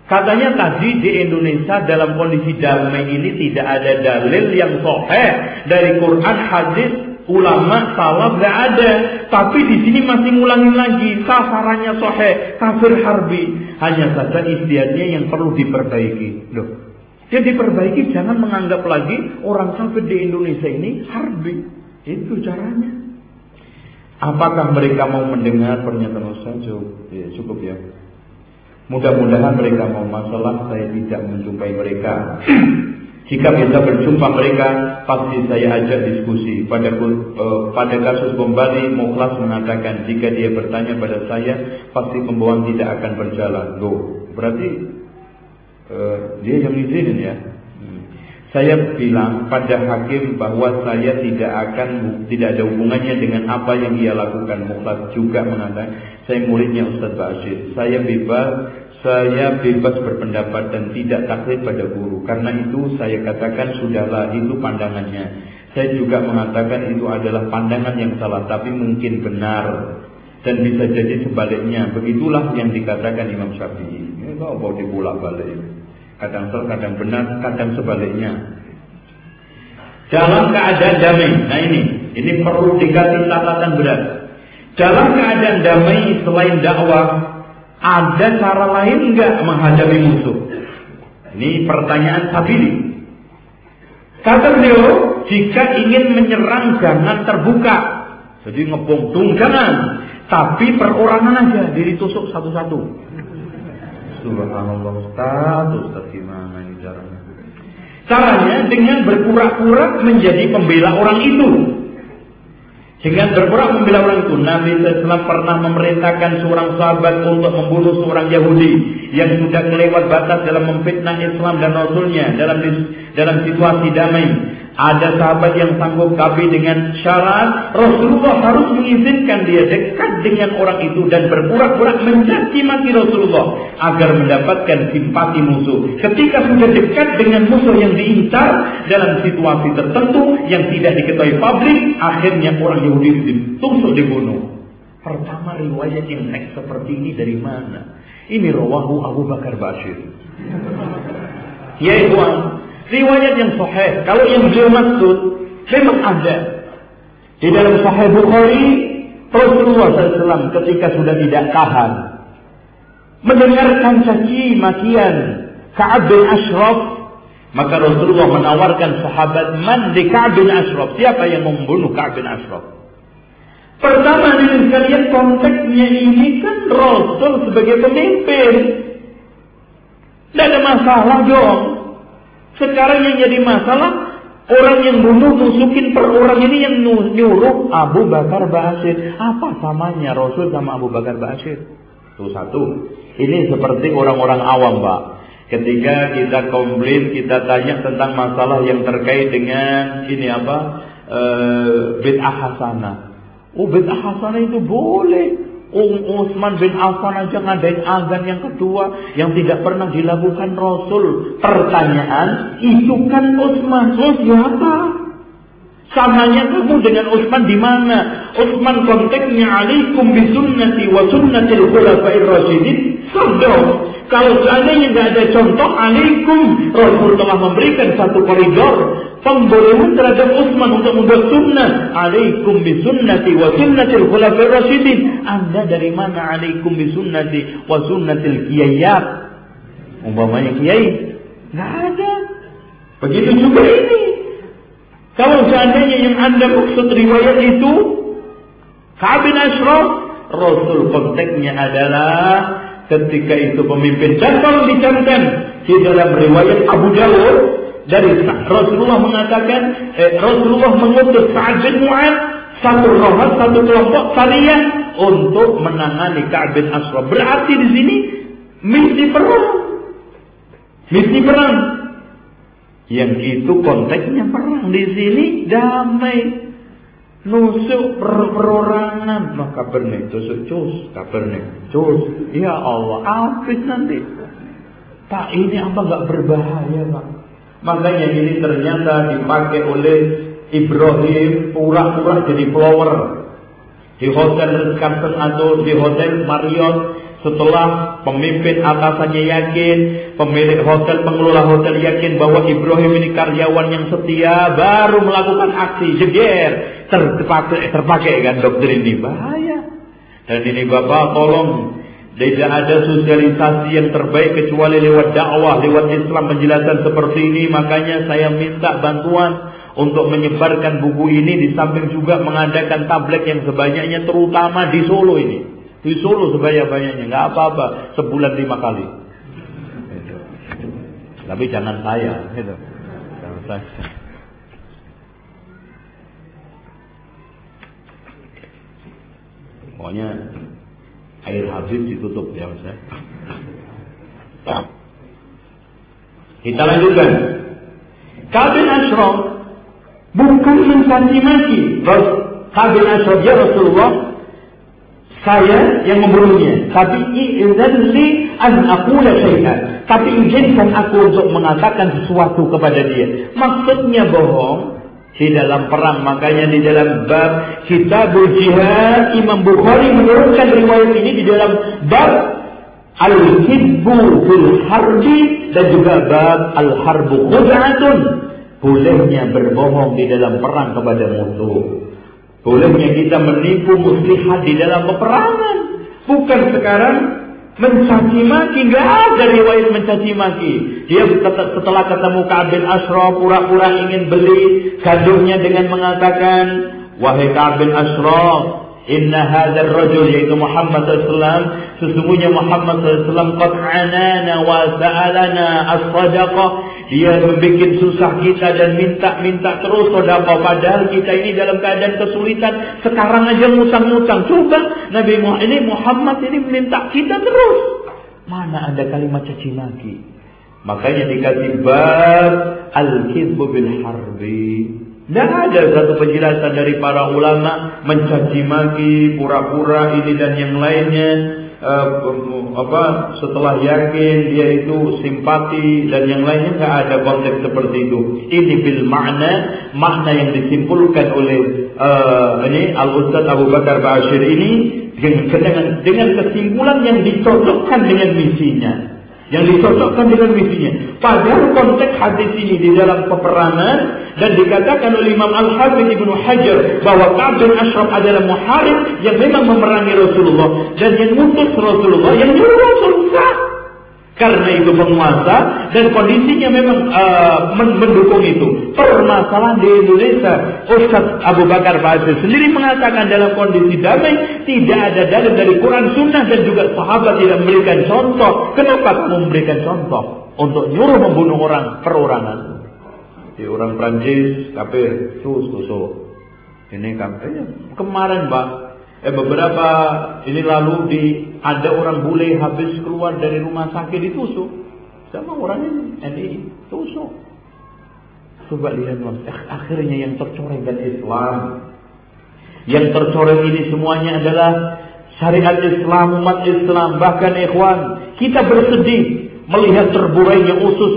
Katanya tadi di Indonesia dalam kondisi damai ini tidak ada dalil yang sahih dari Quran, hadis, ulama, salaf gak ada. Tapi di sini masih ngulangin lagi sasarannya sahih kafir harbi. Hanya saja istiadatnya yang perlu diperbaiki. Loh, yang diperbaiki jangan menganggap lagi orang kafir di Indonesia ini harbi. Itu caranya. Apakah mereka mau mendengar pernyataan Ustaz? Ya, cukup ya. Mudah-mudahan mereka mau masalah saya tidak menjumpai mereka. Jika bisa berjumpa mereka, pasti saya ajak diskusi. Pada uh, pada kasus Bombali, Mukhlas mengatakan jika dia bertanya pada saya, pasti pembawaan tidak akan berjalan. Loh, berarti uh, dia yang izinin ya. Saya bilang pada hakim bahwa saya tidak akan tidak ada hubungannya dengan apa yang ia lakukan. Mukhlas juga mengatakan, saya muridnya Ustaz Bashir. Saya bebas saya bebas berpendapat dan tidak taklid pada guru. Karena itu saya katakan sudahlah itu pandangannya. Saya juga mengatakan itu adalah pandangan yang salah tapi mungkin benar dan bisa jadi sebaliknya. Begitulah yang dikatakan Imam Syafi'i. Ini kok mau dibulak balik. Kadang salah, kadang benar, kadang sebaliknya. Dalam keadaan damai. Nah ini, ini perlu dikasih catatan berat. Dalam keadaan damai selain dakwah ada cara lain enggak menghadapi musuh? Ini pertanyaan Sabili. Kata beliau, jika ingin menyerang jangan terbuka. Jadi ngebom jangan. Tapi perorangan aja, diri tusuk satu-satu. Subhanallah Ustaz, gimana ini caranya? Caranya dengan berpura-pura menjadi pembela orang itu. Dengan berperang membela orang itu, Nabi SAW pernah memerintahkan seorang sahabat untuk membunuh seorang Yahudi yang sudah kelewat batas dalam memfitnah Islam dan Rasulnya dalam dalam situasi damai. Ada sahabat yang sanggup kafir dengan syarat Rasulullah harus mengizinkan dia dekat dengan orang itu dan berpura-pura mencaci maki Rasulullah agar mendapatkan simpati musuh. Ketika sudah dekat dengan musuh yang diincar dalam situasi tertentu yang tidak diketahui publik, akhirnya orang Yahudi ditusuk dibunuh. Pertama riwayat yang next seperti ini dari mana? Ini rawahu Abu Bakar Bashir. Ya ikhwan, riwayat yang sahih. Kalau yang beliau maksud, memang ada. Di dalam sahih Bukhari, Rasulullah SAW ketika sudah tidak tahan. Mendengarkan caci makian Ka'ab bin Ashraf. Maka Rasulullah menawarkan sahabat man di Ka'ab bin Ashraf. Siapa yang membunuh Ka'ab bin Ashraf? Pertama dengan kalian konteksnya ini kan Rasul sebagai pemimpin. Tidak ada masalah dong. Sekarang yang jadi masalah orang yang bunuh nusukin per orang ini yang nyuruh Abu Bakar Basir. Apa samanya Rasul sama Abu Bakar Basir? Itu satu. Ini seperti orang-orang awam, Pak. Ketika kita komplain, kita tanya tentang masalah yang terkait dengan ini apa? E, bid'ah hasanah. Oh, bid'ah hasanah itu boleh. Um Utsman bin Affan aja ngadain azan yang kedua yang tidak pernah dilakukan Rasul. Pertanyaan, itu kan Utsman. Oh siapa? Samanya kamu dengan Utsman di mana? Utsman konteksnya alaikum bisunnati wa sunnatil khulafa'ir rasyidin. Sodom. Kalau seandainya tidak ada contoh, alaikum. Rasul telah memberikan satu koridor pembolehan terhadap Utsman untuk membuat sunnah. Alaikum bisunnati wa sunnatil khulafir rasyidin. Anda dari mana alaikum bisunnati wa sunnatil kiyayyat? Umpamanya kiai. Enggak ada. Begitu juga ini. Kalau seandainya yang Anda maksud riwayat itu bin Ashraf, Rasul konteksnya adalah ketika itu pemimpin dan kalau dicantumkan di dalam riwayat Abu Dawud dari Rasulullah mengatakan eh, Rasulullah mengutus Sa'ad bin Mu'ad satu rohat satu kelompok kalian untuk menangani Ka'ab bin Ashraf. Berarti di sini misi perang. Misi perang. Yang itu konteksnya perang. Di sini damai. Nusuk per perorangan. Kabar nih. Tusuk cus. Kabar nih. Cus. Ya Allah. Habis nanti. Pak ini apa nggak berbahaya pak? Makanya ini ternyata dipakai oleh Ibrahim pura-pura jadi flower di hotel Ritz-Carlton atau di hotel Marriott setelah pemimpin atasannya yakin, pemilik hotel, pengelola hotel yakin bahwa Ibrahim ini karyawan yang setia, baru melakukan aksi jeger, terpakai, terpakai kan doktrin ini bahaya. Dan ini Bapak tolong tidak ada sosialisasi yang terbaik kecuali lewat dakwah, lewat Islam penjelasan seperti ini. Makanya saya minta bantuan untuk menyebarkan buku ini di samping juga mengadakan tablet yang sebanyaknya terutama di Solo ini. Di Solo sebanyak-banyaknya, nggak apa-apa, sebulan lima kali. Gitu. Tapi jangan saya, gitu. Jangan saya. Pokoknya air habis ditutup ya Mas. Ya. Kita lanjutkan. Kabin Ashraf bukan mencaci maki. Kabin Ashraf ya Rasulullah saya yang membunuhnya. Tapi izin li an aqula syai'an. Tapi izinkan aku untuk mengatakan sesuatu kepada dia. Maksudnya bohong di dalam perang. Makanya di dalam bab Kitabul Jihad Imam Bukhari menurunkan riwayat ini di dalam bab Al-Hibbu fil Harbi dan juga bab Al-Harbu Khud'atun. Bolehnya berbohong di dalam perang kepada musuh. Bolehnya kita menipu muslihat di dalam peperangan. Bukan sekarang mencaci maki. Nggak ada riwayat mencaci maki. Dia setelah ketemu Ka'ab bin pura-pura ingin beli gandumnya dengan mengatakan, Wahai Ka'ab bin Inna hadzal rajul yaitu Muhammad SAW sesungguhnya Muhammad SAW qad anana wa sa'alana as-sadaqah dia membuat susah kita dan minta-minta terus sedekah padahal kita ini dalam keadaan kesulitan. Sekarang aja ngutang-ngutang. Coba Nabi Muhammad ini Muhammad ini minta kita terus. Mana ada kalimat caci maki? Makanya dikasih bab al-kidbu bil harbi tidak ada satu penjelasan dari para ulama mencaci maki, pura-pura ini dan yang lainnya. Uh, apa setelah yakin dia itu simpati dan yang lainnya nggak ada konteks seperti itu. Ini bil makna makna yang disimpulkan oleh uh, ini Al Ustaz Abu Bakar Bashir ini dengan dengan kesimpulan yang dicocokkan dengan misinya yang disosokkan dengan misinya. Padahal konteks hadis ini di dalam peperangan dan dikatakan oleh Imam Al-Hafidh Ibnu Hajar bahwa Ka'ab bin Ashraf adalah muharib yang memang memerangi Rasulullah dan yang mutus Rasulullah yang nyuruh Rasulullah karena itu penguasa dan kondisinya memang uh, mendukung itu. Permasalahan di Indonesia, Ustaz Abu Bakar Basir sendiri mengatakan dalam kondisi damai tidak ada dalil dari Quran Sunnah dan juga sahabat tidak memberikan contoh. Kenapa kamu memberikan contoh untuk nyuruh membunuh orang perorangan? Di orang Prancis, kafir, sus, sus, Ini kan kemarin, Pak, eh beberapa ini lalu di ada orang bule habis keluar dari rumah sakit ditusuk. Sama orang ini ini tusuk. Coba lihat mas. Akhirnya yang tercoreng dan Islam. Yang tercoreng ini semuanya adalah syariat Islam umat Islam bahkan ikhwan. Kita bersedih melihat terburainya usus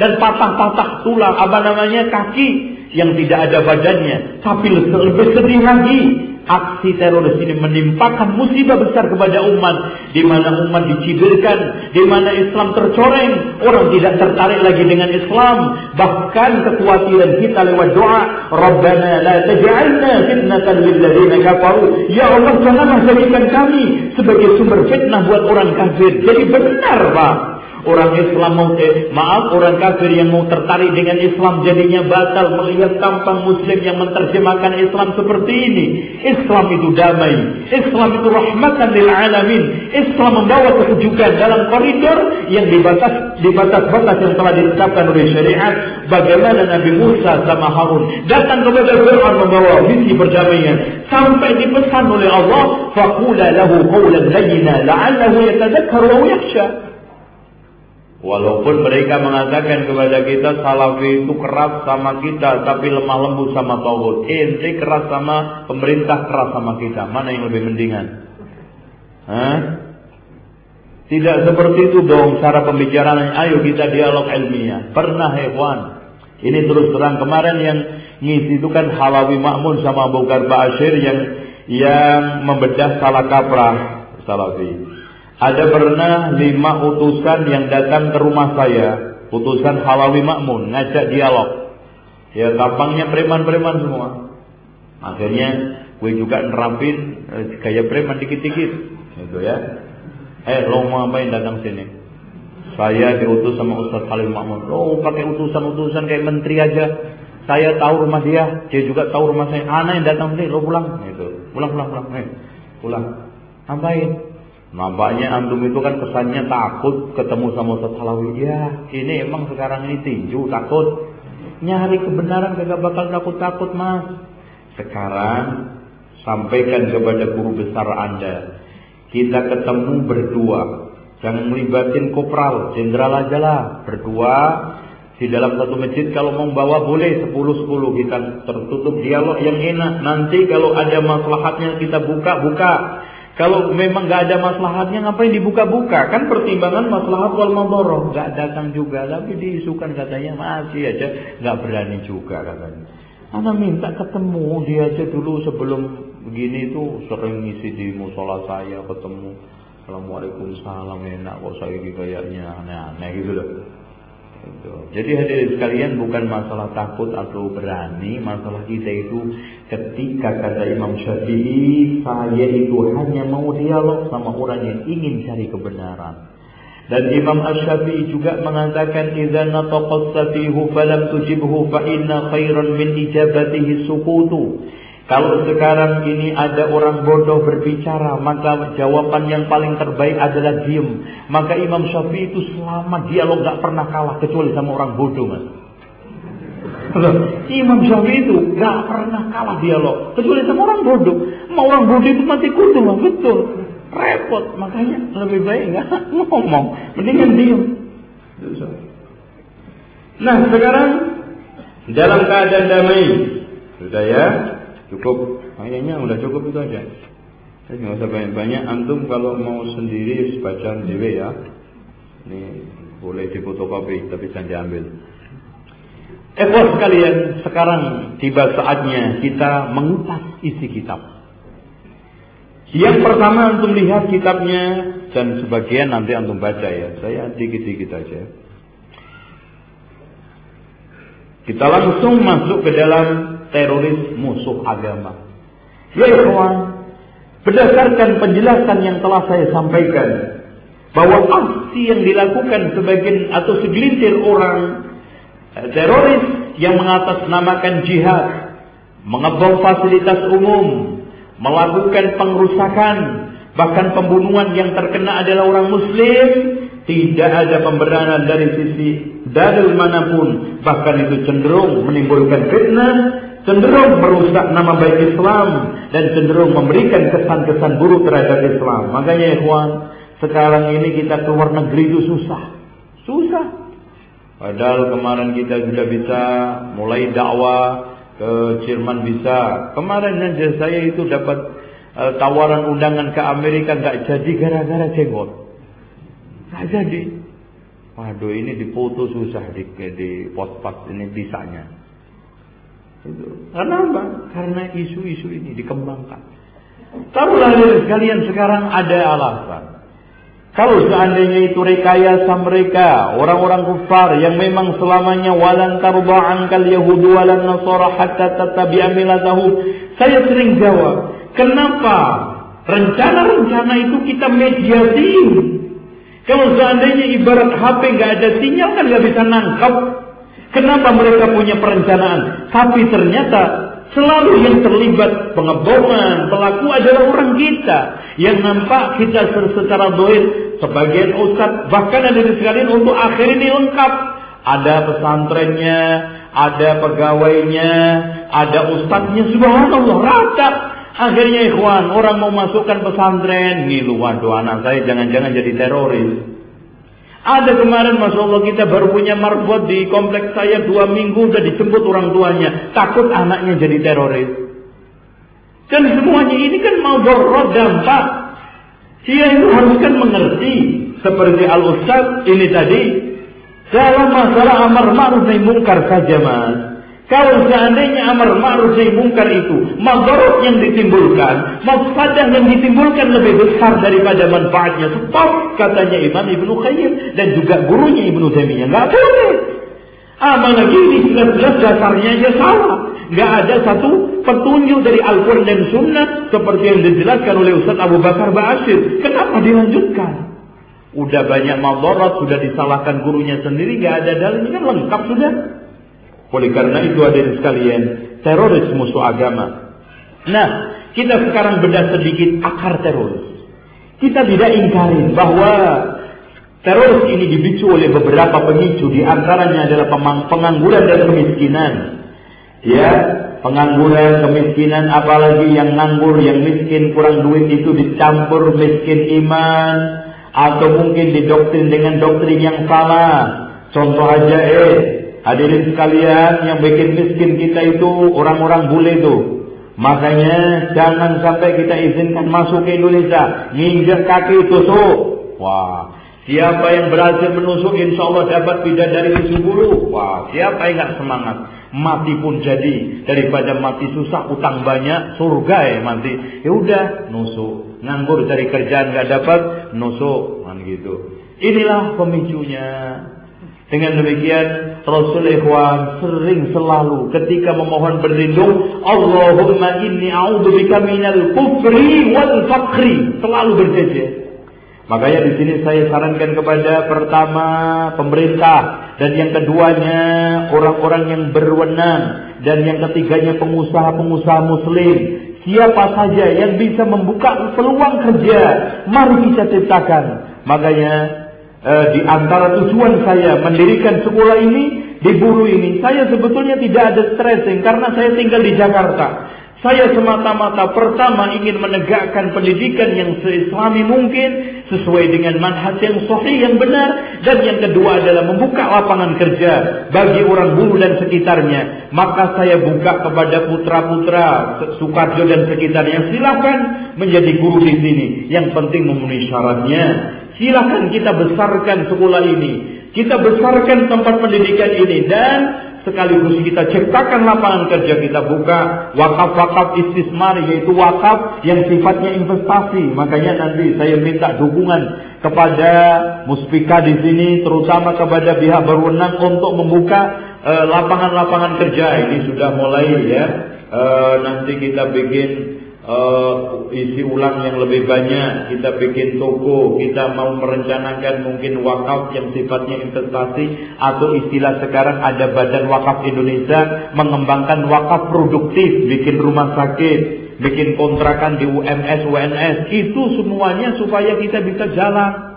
dan patah-patah tulang apa namanya kaki yang tidak ada badannya tapi lebih sedih lagi aksi teroris ini menimpakan musibah besar kepada umat. Di mana umat dicibilkan di mana Islam tercoreng orang tidak tertarik lagi dengan Islam. Bahkan kekhawatiran kita lewat doa Rabbana la taj'alna fitnatan lil ladzina kafaru. Ya Allah janganlah jadikan kami sebagai sumber fitnah buat orang kafir. Jadi benar Pak Orang Islam mau eh, maaf orang kafir yang mau tertarik dengan Islam jadinya batal melihat tampang Muslim yang menerjemahkan Islam seperti ini. Islam itu damai. Islam itu rahmatan lil alamin. Islam membawa kesejukan dalam koridor yang dibatas dibatas-batas yang telah ditetapkan oleh syariat. Bagaimana Nabi Musa sama Harun datang kepada Fir'aun membawa misi perdamaian sampai dipesan oleh Allah, "Faqula lahu qawlan layyina la'allahu yatadhakkaru aw yakhsha." Walaupun mereka mengatakan kepada kita Salafi itu keras sama kita tapi lemah lembut sama Tauhid. Ente keras sama pemerintah keras sama kita. Mana yang lebih mendingan? Hah? Tidak seperti itu dong cara pembicaraan. Ayo kita dialog ilmiah. Pernah hewan. Ini terus terang kemarin yang ngisi itu kan Halawi Makmun sama Bukar Ba'asyir yang yang membedah salah kaprah Salafi. Ada pernah lima utusan yang datang ke rumah saya, utusan Halawi Makmun, ngajak dialog. Ya gampangnya preman-preman semua. Akhirnya gue juga nerapin eh, gaya preman dikit-dikit, gitu ya. Eh lo mau ngapain datang sini? Saya diutus sama Ustaz Halawi Makmun. Lo pakai utusan-utusan kayak menteri aja. Saya tahu rumah dia, dia juga tahu rumah saya. Anak yang datang sini, lo pulang, gitu. Pulang, pulang, pulang, eh, pulang. Ngapain? Nampaknya antum itu kan kesannya takut ketemu sama Ustaz Halawi. Ya, ini emang sekarang ini tinju, takut. Nyari kebenaran gak bakal takut-takut, Mas. Sekarang sampaikan kepada guru besar Anda. Kita ketemu berdua. Jangan melibatin kopral, jenderal aja lah. Berdua di dalam satu masjid kalau mau bawa boleh 10-10 kita tertutup dialog yang enak. Nanti kalau ada maslahatnya kita buka-buka. Kalau memang nggak ada maslahatnya ngapain dibuka-buka? Kan pertimbangan maslahat wal madharah. Nggak datang juga, tapi diisukan katanya masih aja nggak berani juga katanya. Anda minta ketemu dia aja dulu sebelum begini itu sering ngisi di musola saya ketemu. Assalamualaikum salam enak kok saya kayaknya aneh-aneh gitu loh. Gitu. Jadi hadirin sekalian bukan masalah takut atau berani, masalah kita itu ketika kata Imam Syafi'i, saya itu hanya mau dialog sama orang yang ingin cari kebenaran. Dan Imam Ash-Syafi'i juga mengatakan idza nataqa safihu falam tujibhu fa inna khairan min ijabatihi sukutu. Kalau sekarang ini ada orang bodoh berbicara, maka jawaban yang paling terbaik adalah diem. Maka Imam Syafi'i itu selama dialog gak pernah kalah kecuali sama orang bodoh, mas. Imam Syafi'i itu gak pernah kalah dialog kecuali sama orang bodoh. Mau orang bodoh itu mati kutu, mas. betul. Repot, makanya lebih baik nggak ngomong, mendingan diem. Nah sekarang dalam keadaan damai, sudah ya, Cukup. Kayaknya udah cukup itu aja. Jadi nggak usah banyak-banyak. Antum kalau mau sendiri baca sendiri ya. Ini boleh difotokopi tapi jangan diambil. Ekor sekalian, sekarang tiba saatnya kita mengupas isi kitab. Yang pertama antum lihat kitabnya dan sebagian nanti antum baca ya. Saya dikit-dikit aja. Kita langsung masuk ke dalam teroris musuh agama. Ya ikhwan, berdasarkan penjelasan yang telah saya sampaikan bahwa aksi yang dilakukan sebagian atau segelintir orang teroris yang mengatasnamakan jihad, mengebom fasilitas umum, melakukan pengrusakan, bahkan pembunuhan yang terkena adalah orang muslim, tidak ada pembenaran dari sisi dalil mana pun, bahkan itu cenderung menimbulkan fitnah cenderung merusak nama baik Islam dan cenderung memberikan kesan-kesan buruk terhadap Islam. Makanya ikhwan, sekarang ini kita keluar negeri itu susah. Susah. Padahal kemarin kita sudah bisa mulai dakwah ke Jerman bisa. Kemarin aja saya itu dapat uh, tawaran undangan ke Amerika nggak jadi gara-gara jenggot. Nggak jadi. Waduh ini dipoto susah di, di pos-pos ini bisanya. Itu. Karena apa? Karena isu-isu ini dikembangkan. Tahulah sekalian sekarang ada alasan. Kalau seandainya itu rekayasa mereka, orang-orang kufar yang memang selamanya walan tarba ankal yahudu walan nasara hatta tattabi'a milatahum. Saya sering jawab, kenapa rencana-rencana itu kita mediasi? Kalau seandainya ibarat HP nggak ada sinyal kan nggak bisa nangkap Kenapa mereka punya perencanaan? Tapi ternyata selalu yang terlibat pengeboman, pelaku adalah orang kita. Yang nampak kita secara doir sebagian ustaz, bahkan ada di sekalian untuk akhir ini lengkap. Ada pesantrennya, ada pegawainya, ada ustadznya, subhanallah, rata. Akhirnya ikhwan, orang mau masukkan pesantren, ngilu, waduh anak saya jangan-jangan jadi teroris. Ada kemarin Masya Allah kita baru punya marbot di kompleks saya dua minggu udah dijemput orang tuanya. Takut anaknya jadi teroris. Dan semuanya ini kan mau dorot dampak. Dia itu harus kan mengerti. Seperti Al-Ustaz ini tadi. Dalam masalah amar ma'ruf nahi mungkar saja mas. Kalau seandainya amar ma'ruf nahi mungkar itu madarat yang ditimbulkan, mafsadah yang ditimbulkan lebih besar daripada manfaatnya. Stop katanya Imam Ibnu Qayyim dan juga gurunya Ibnu Taimiyah. Enggak boleh. Apalagi ini jelas-jelas dasarnya aja salah. Enggak ada satu petunjuk dari Al-Quran dan Sunnah seperti yang dijelaskan oleh Ustaz Abu Bakar Ba'asyir. Kenapa dilanjutkan? Udah banyak madarat, sudah disalahkan gurunya sendiri, enggak ada dalilnya kan lengkap sudah. Oleh karena itu ada sekalian, teroris musuh agama. Nah, kita sekarang bedah sedikit akar teroris. Kita tidak ingkari bahwa teroris ini dipicu oleh beberapa pemicu, di antaranya adalah pengangguran dan kemiskinan. Ya, pengangguran, kemiskinan, apalagi yang nganggur, yang miskin, kurang duit itu dicampur miskin iman, atau mungkin didoktrin dengan doktrin yang salah. Contoh aja eh, hadirin sekalian yang bikin miskin kita itu orang-orang bule itu. Makanya jangan sampai kita izinkan masuk ke Indonesia, nginjak kaki tusuk. Wah, siapa yang berhasil menusuk insya Allah dapat bidadari bulu. Wah, siapa yang nggak semangat? mati pun jadi daripada mati susah utang banyak surga ya mati ya udah nusuk nganggur cari kerjaan nggak dapat nusuk kan gitu inilah pemicunya dengan demikian Rasul Ikhwan sering selalu ketika memohon berlindung Allahumma inni a'udzubika minal kufri wal fakri selalu berjejer Makanya di sini saya sarankan kepada pertama pemerintah dan yang keduanya orang-orang yang berwenang dan yang ketiganya pengusaha-pengusaha muslim. Siapa saja yang bisa membuka peluang kerja, mari kita ciptakan. Makanya eh, di antara tujuan saya mendirikan sekolah ini di Buru ini, saya sebetulnya tidak ada stressing karena saya tinggal di Jakarta. Saya semata-mata pertama ingin menegakkan pendidikan yang seislami mungkin sesuai dengan manhaj yang sahih yang benar dan yang kedua adalah membuka lapangan kerja bagi orang bulu dan sekitarnya. Maka saya buka kepada putra-putra Sukarjo dan sekitarnya silakan menjadi guru di sini. Yang penting memenuhi syaratnya. Silakan kita besarkan sekolah ini. Kita besarkan tempat pendidikan ini dan sekaligus kita ciptakan lapangan kerja kita buka wakaf-wakaf istismar yaitu wakaf yang sifatnya investasi. Makanya nanti saya minta dukungan kepada muspika di sini terutama kepada pihak berwenang untuk membuka eh, lapangan-lapangan uh, kerja. Ini sudah mulai ya. Uh, nanti kita bikin uh, isi ulang yang lebih banyak, kita bikin toko, kita mau merencanakan mungkin wakaf yang sifatnya investasi atau istilah sekarang ada Badan Wakaf Indonesia mengembangkan wakaf produktif, bikin rumah sakit, bikin kontrakan di UMS, UNS, itu semuanya supaya kita bisa jalan.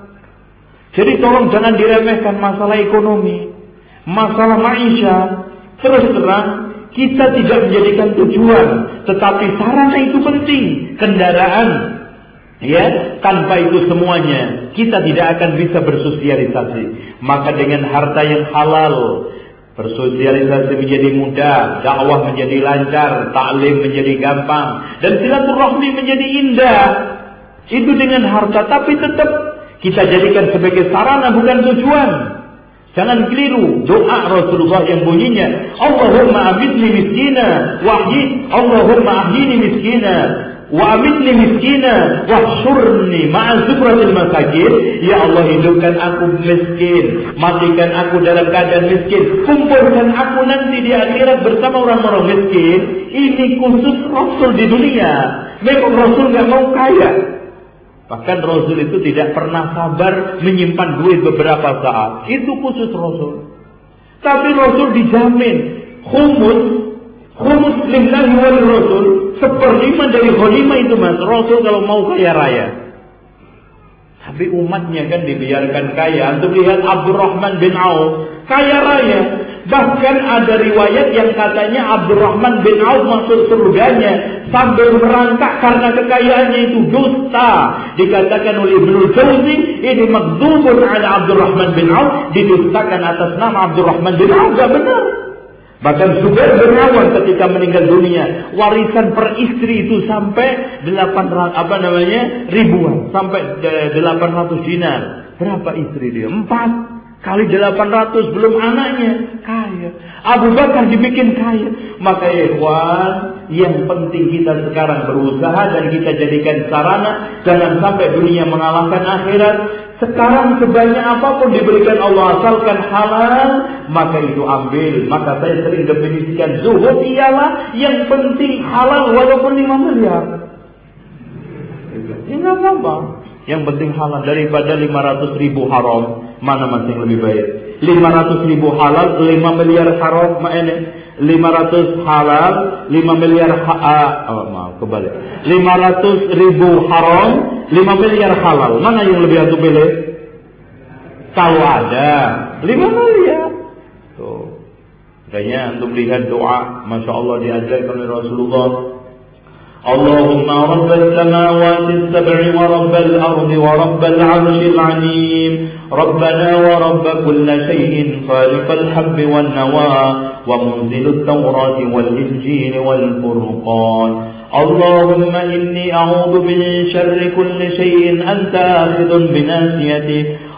Jadi tolong jangan diremehkan masalah ekonomi, masalah maisha, terus terang kita tidak menjadikan tujuan, tetapi sarana itu penting. Kendaraan, ya, tanpa itu semuanya kita tidak akan bisa bersosialisasi. Maka dengan harta yang halal, bersosialisasi menjadi mudah, dakwah menjadi lancar, taklim menjadi gampang, dan silaturahmi menjadi indah. Itu dengan harta, tapi tetap kita jadikan sebagai sarana bukan tujuan. Jangan keliru doa Rasulullah yang bunyinya Allahumma amitni miskina wahyi Allahumma ahyini miskina wa amitni miskina wahsyurni ma'a zukratil masakin ya Allah hidupkan aku miskin matikan aku dalam keadaan miskin kumpulkan aku nanti di akhirat bersama orang-orang miskin. Ini khusus Rasul di dunia. Memang Rasul nggak mau kaya Bahkan Rasul itu tidak pernah sabar menyimpan duit beberapa saat. Itu khusus Rasul. Tapi Rasul dijamin humus humus lillahi wal Rasul seperlima dari ghanimah itu mas. Rasul kalau mau kaya raya. Tapi umatnya kan dibiarkan kaya. Untuk lihat Abdurrahman bin Auf kaya raya. Bahkan ada riwayat yang katanya Abdurrahman bin Auf masuk surganya sambil merangkak karena kekayaannya itu dusta. Dikatakan oleh Ibnu Jauzi ini magdzubun ala Abdurrahman bin Auf didustakan atas nama Abdurrahman bin Auf. Gak benar. Bahkan Zubair bin Awam ketika meninggal dunia, warisan per istri itu sampai 800 apa namanya? ribuan, sampai 800 dinar. Berapa istri dia? Empat. Kali 800 belum anaknya kaya. Abu Bakar dibikin kaya. Maka ikhwan, yang penting kita sekarang berusaha dan kita jadikan sarana jangan sampai dunia mengalahkan akhirat. Sekarang sebanyak apa pun diberikan Allah asalkan halal, maka itu ambil. Maka saya sering definisikan zuhud ialah yang penting halal walaupun 5 miliar. Ya apa-apa. Yang penting halal daripada 500 ribu haram. Mana masih yang lebih baik? 500 ribu halal, 5 miliar haram, ini 500 halal, 5 miliar ha uh, oh, maaf kebalik. 500 ribu haram, 5 miliar halal. Mana yang lebih aku pilih? Kalau ada 5 miliar. Tuh. Makanya untuk lihat doa, masya Allah diajarkan oleh Rasulullah اللهم رب السماوات السبع ورب الأرض ورب العرش العليم. ربنا ورب كل شيء خالق الحب والنوى ومنزل التوراة والإنجيل والفرقان. اللهم إني أعوذ من شر كل شيء. أنت آخذ بناسيته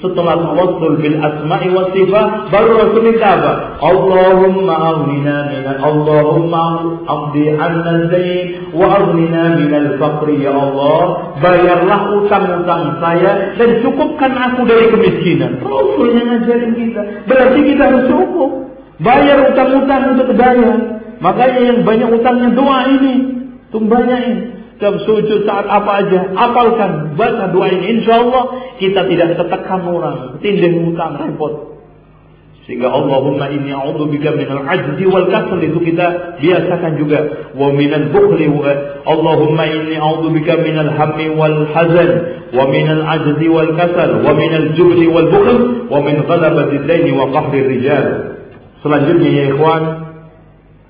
Setelah tawassul bil asma'i was sifat baru Rasul minta apa? Allahumma aghnina min Allahumma amdi anna zain wa aghnina min al-faqri ya Allah. Bayarlah utang-utang saya dan cukupkan aku dari kemiskinan. Rasul yang ngajarin kita. Berarti kita harus cukup. Bayar utang-utang untuk bayar makanya yang banyak utangnya doa ini. Tuh dalam sujud saat apa aja, apalkan baca doa ini. Insya Allah kita tidak tertekan orang, tindih hutang repot. Sehingga Allahumma inni a'udzubika minal ajzi wal kasal itu kita biasakan juga. Wa minal bukhli wa Allahumma inni a'udzubika minal hammi wal hazan wa minal ajzi wal kasal wa minal jubli wal bukhl wa min ghalabati daini wa qahri rijal. Selanjutnya ya ikhwan,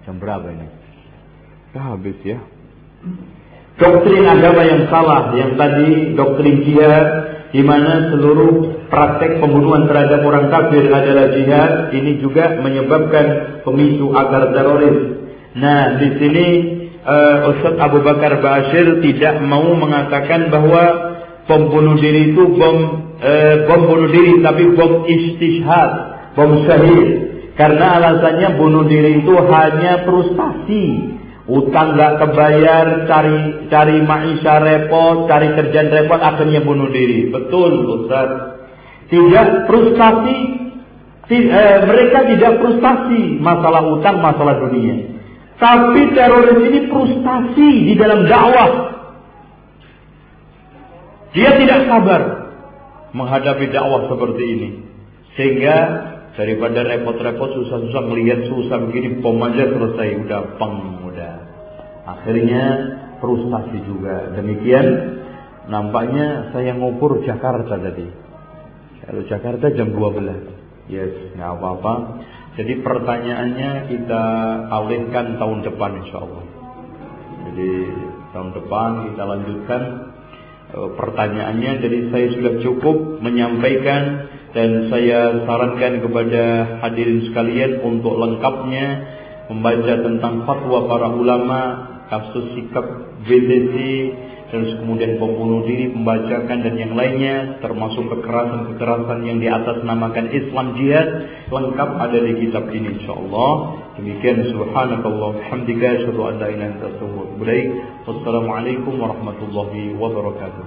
jam berapa ini? Dah habis ya doktrin agama yang salah yang tadi doktrin jihad di mana seluruh praktek pembunuhan terhadap orang kafir adalah jihad ini juga menyebabkan pemicu agar teroris. Nah, di sini uh, Ustaz Abu Bakar Bashir tidak mau mengatakan bahwa pembunuh diri itu bom uh, bom bunuh diri tapi bom istishhad, bom syahid. Karena alasannya bunuh diri itu hanya frustasi, Utang nggak kebayar, cari cari maisha repot, cari kerjaan repot, akhirnya bunuh diri. Betul, Ustaz. Tidak frustasi, eh, mereka tidak frustasi masalah utang, masalah dunia. Tapi teroris ini frustasi di dalam dakwah. Dia tidak sabar menghadapi dakwah seperti ini. Sehingga daripada repot-repot susah-susah melihat susah begini pom aja selesai udah peng Akhirnya frustasi juga. Demikian nampaknya saya ngukur Jakarta tadi. Kalau Jakarta jam 12. Yes, nggak apa-apa. Jadi pertanyaannya kita alihkan tahun depan insya Allah. Jadi tahun depan kita lanjutkan e, pertanyaannya. Jadi saya sudah cukup menyampaikan dan saya sarankan kepada hadirin sekalian untuk lengkapnya membaca tentang fatwa para ulama kasus sikap BTC dan kemudian pembunuh diri, pembajakan dan yang lainnya termasuk kekerasan-kekerasan yang di atas namakan Islam jihad lengkap ada di kitab ini insyaallah. Demikian subhanakallah hamdika asyhadu an la ilaha illa Wassalamualaikum warahmatullahi wabarakatuh.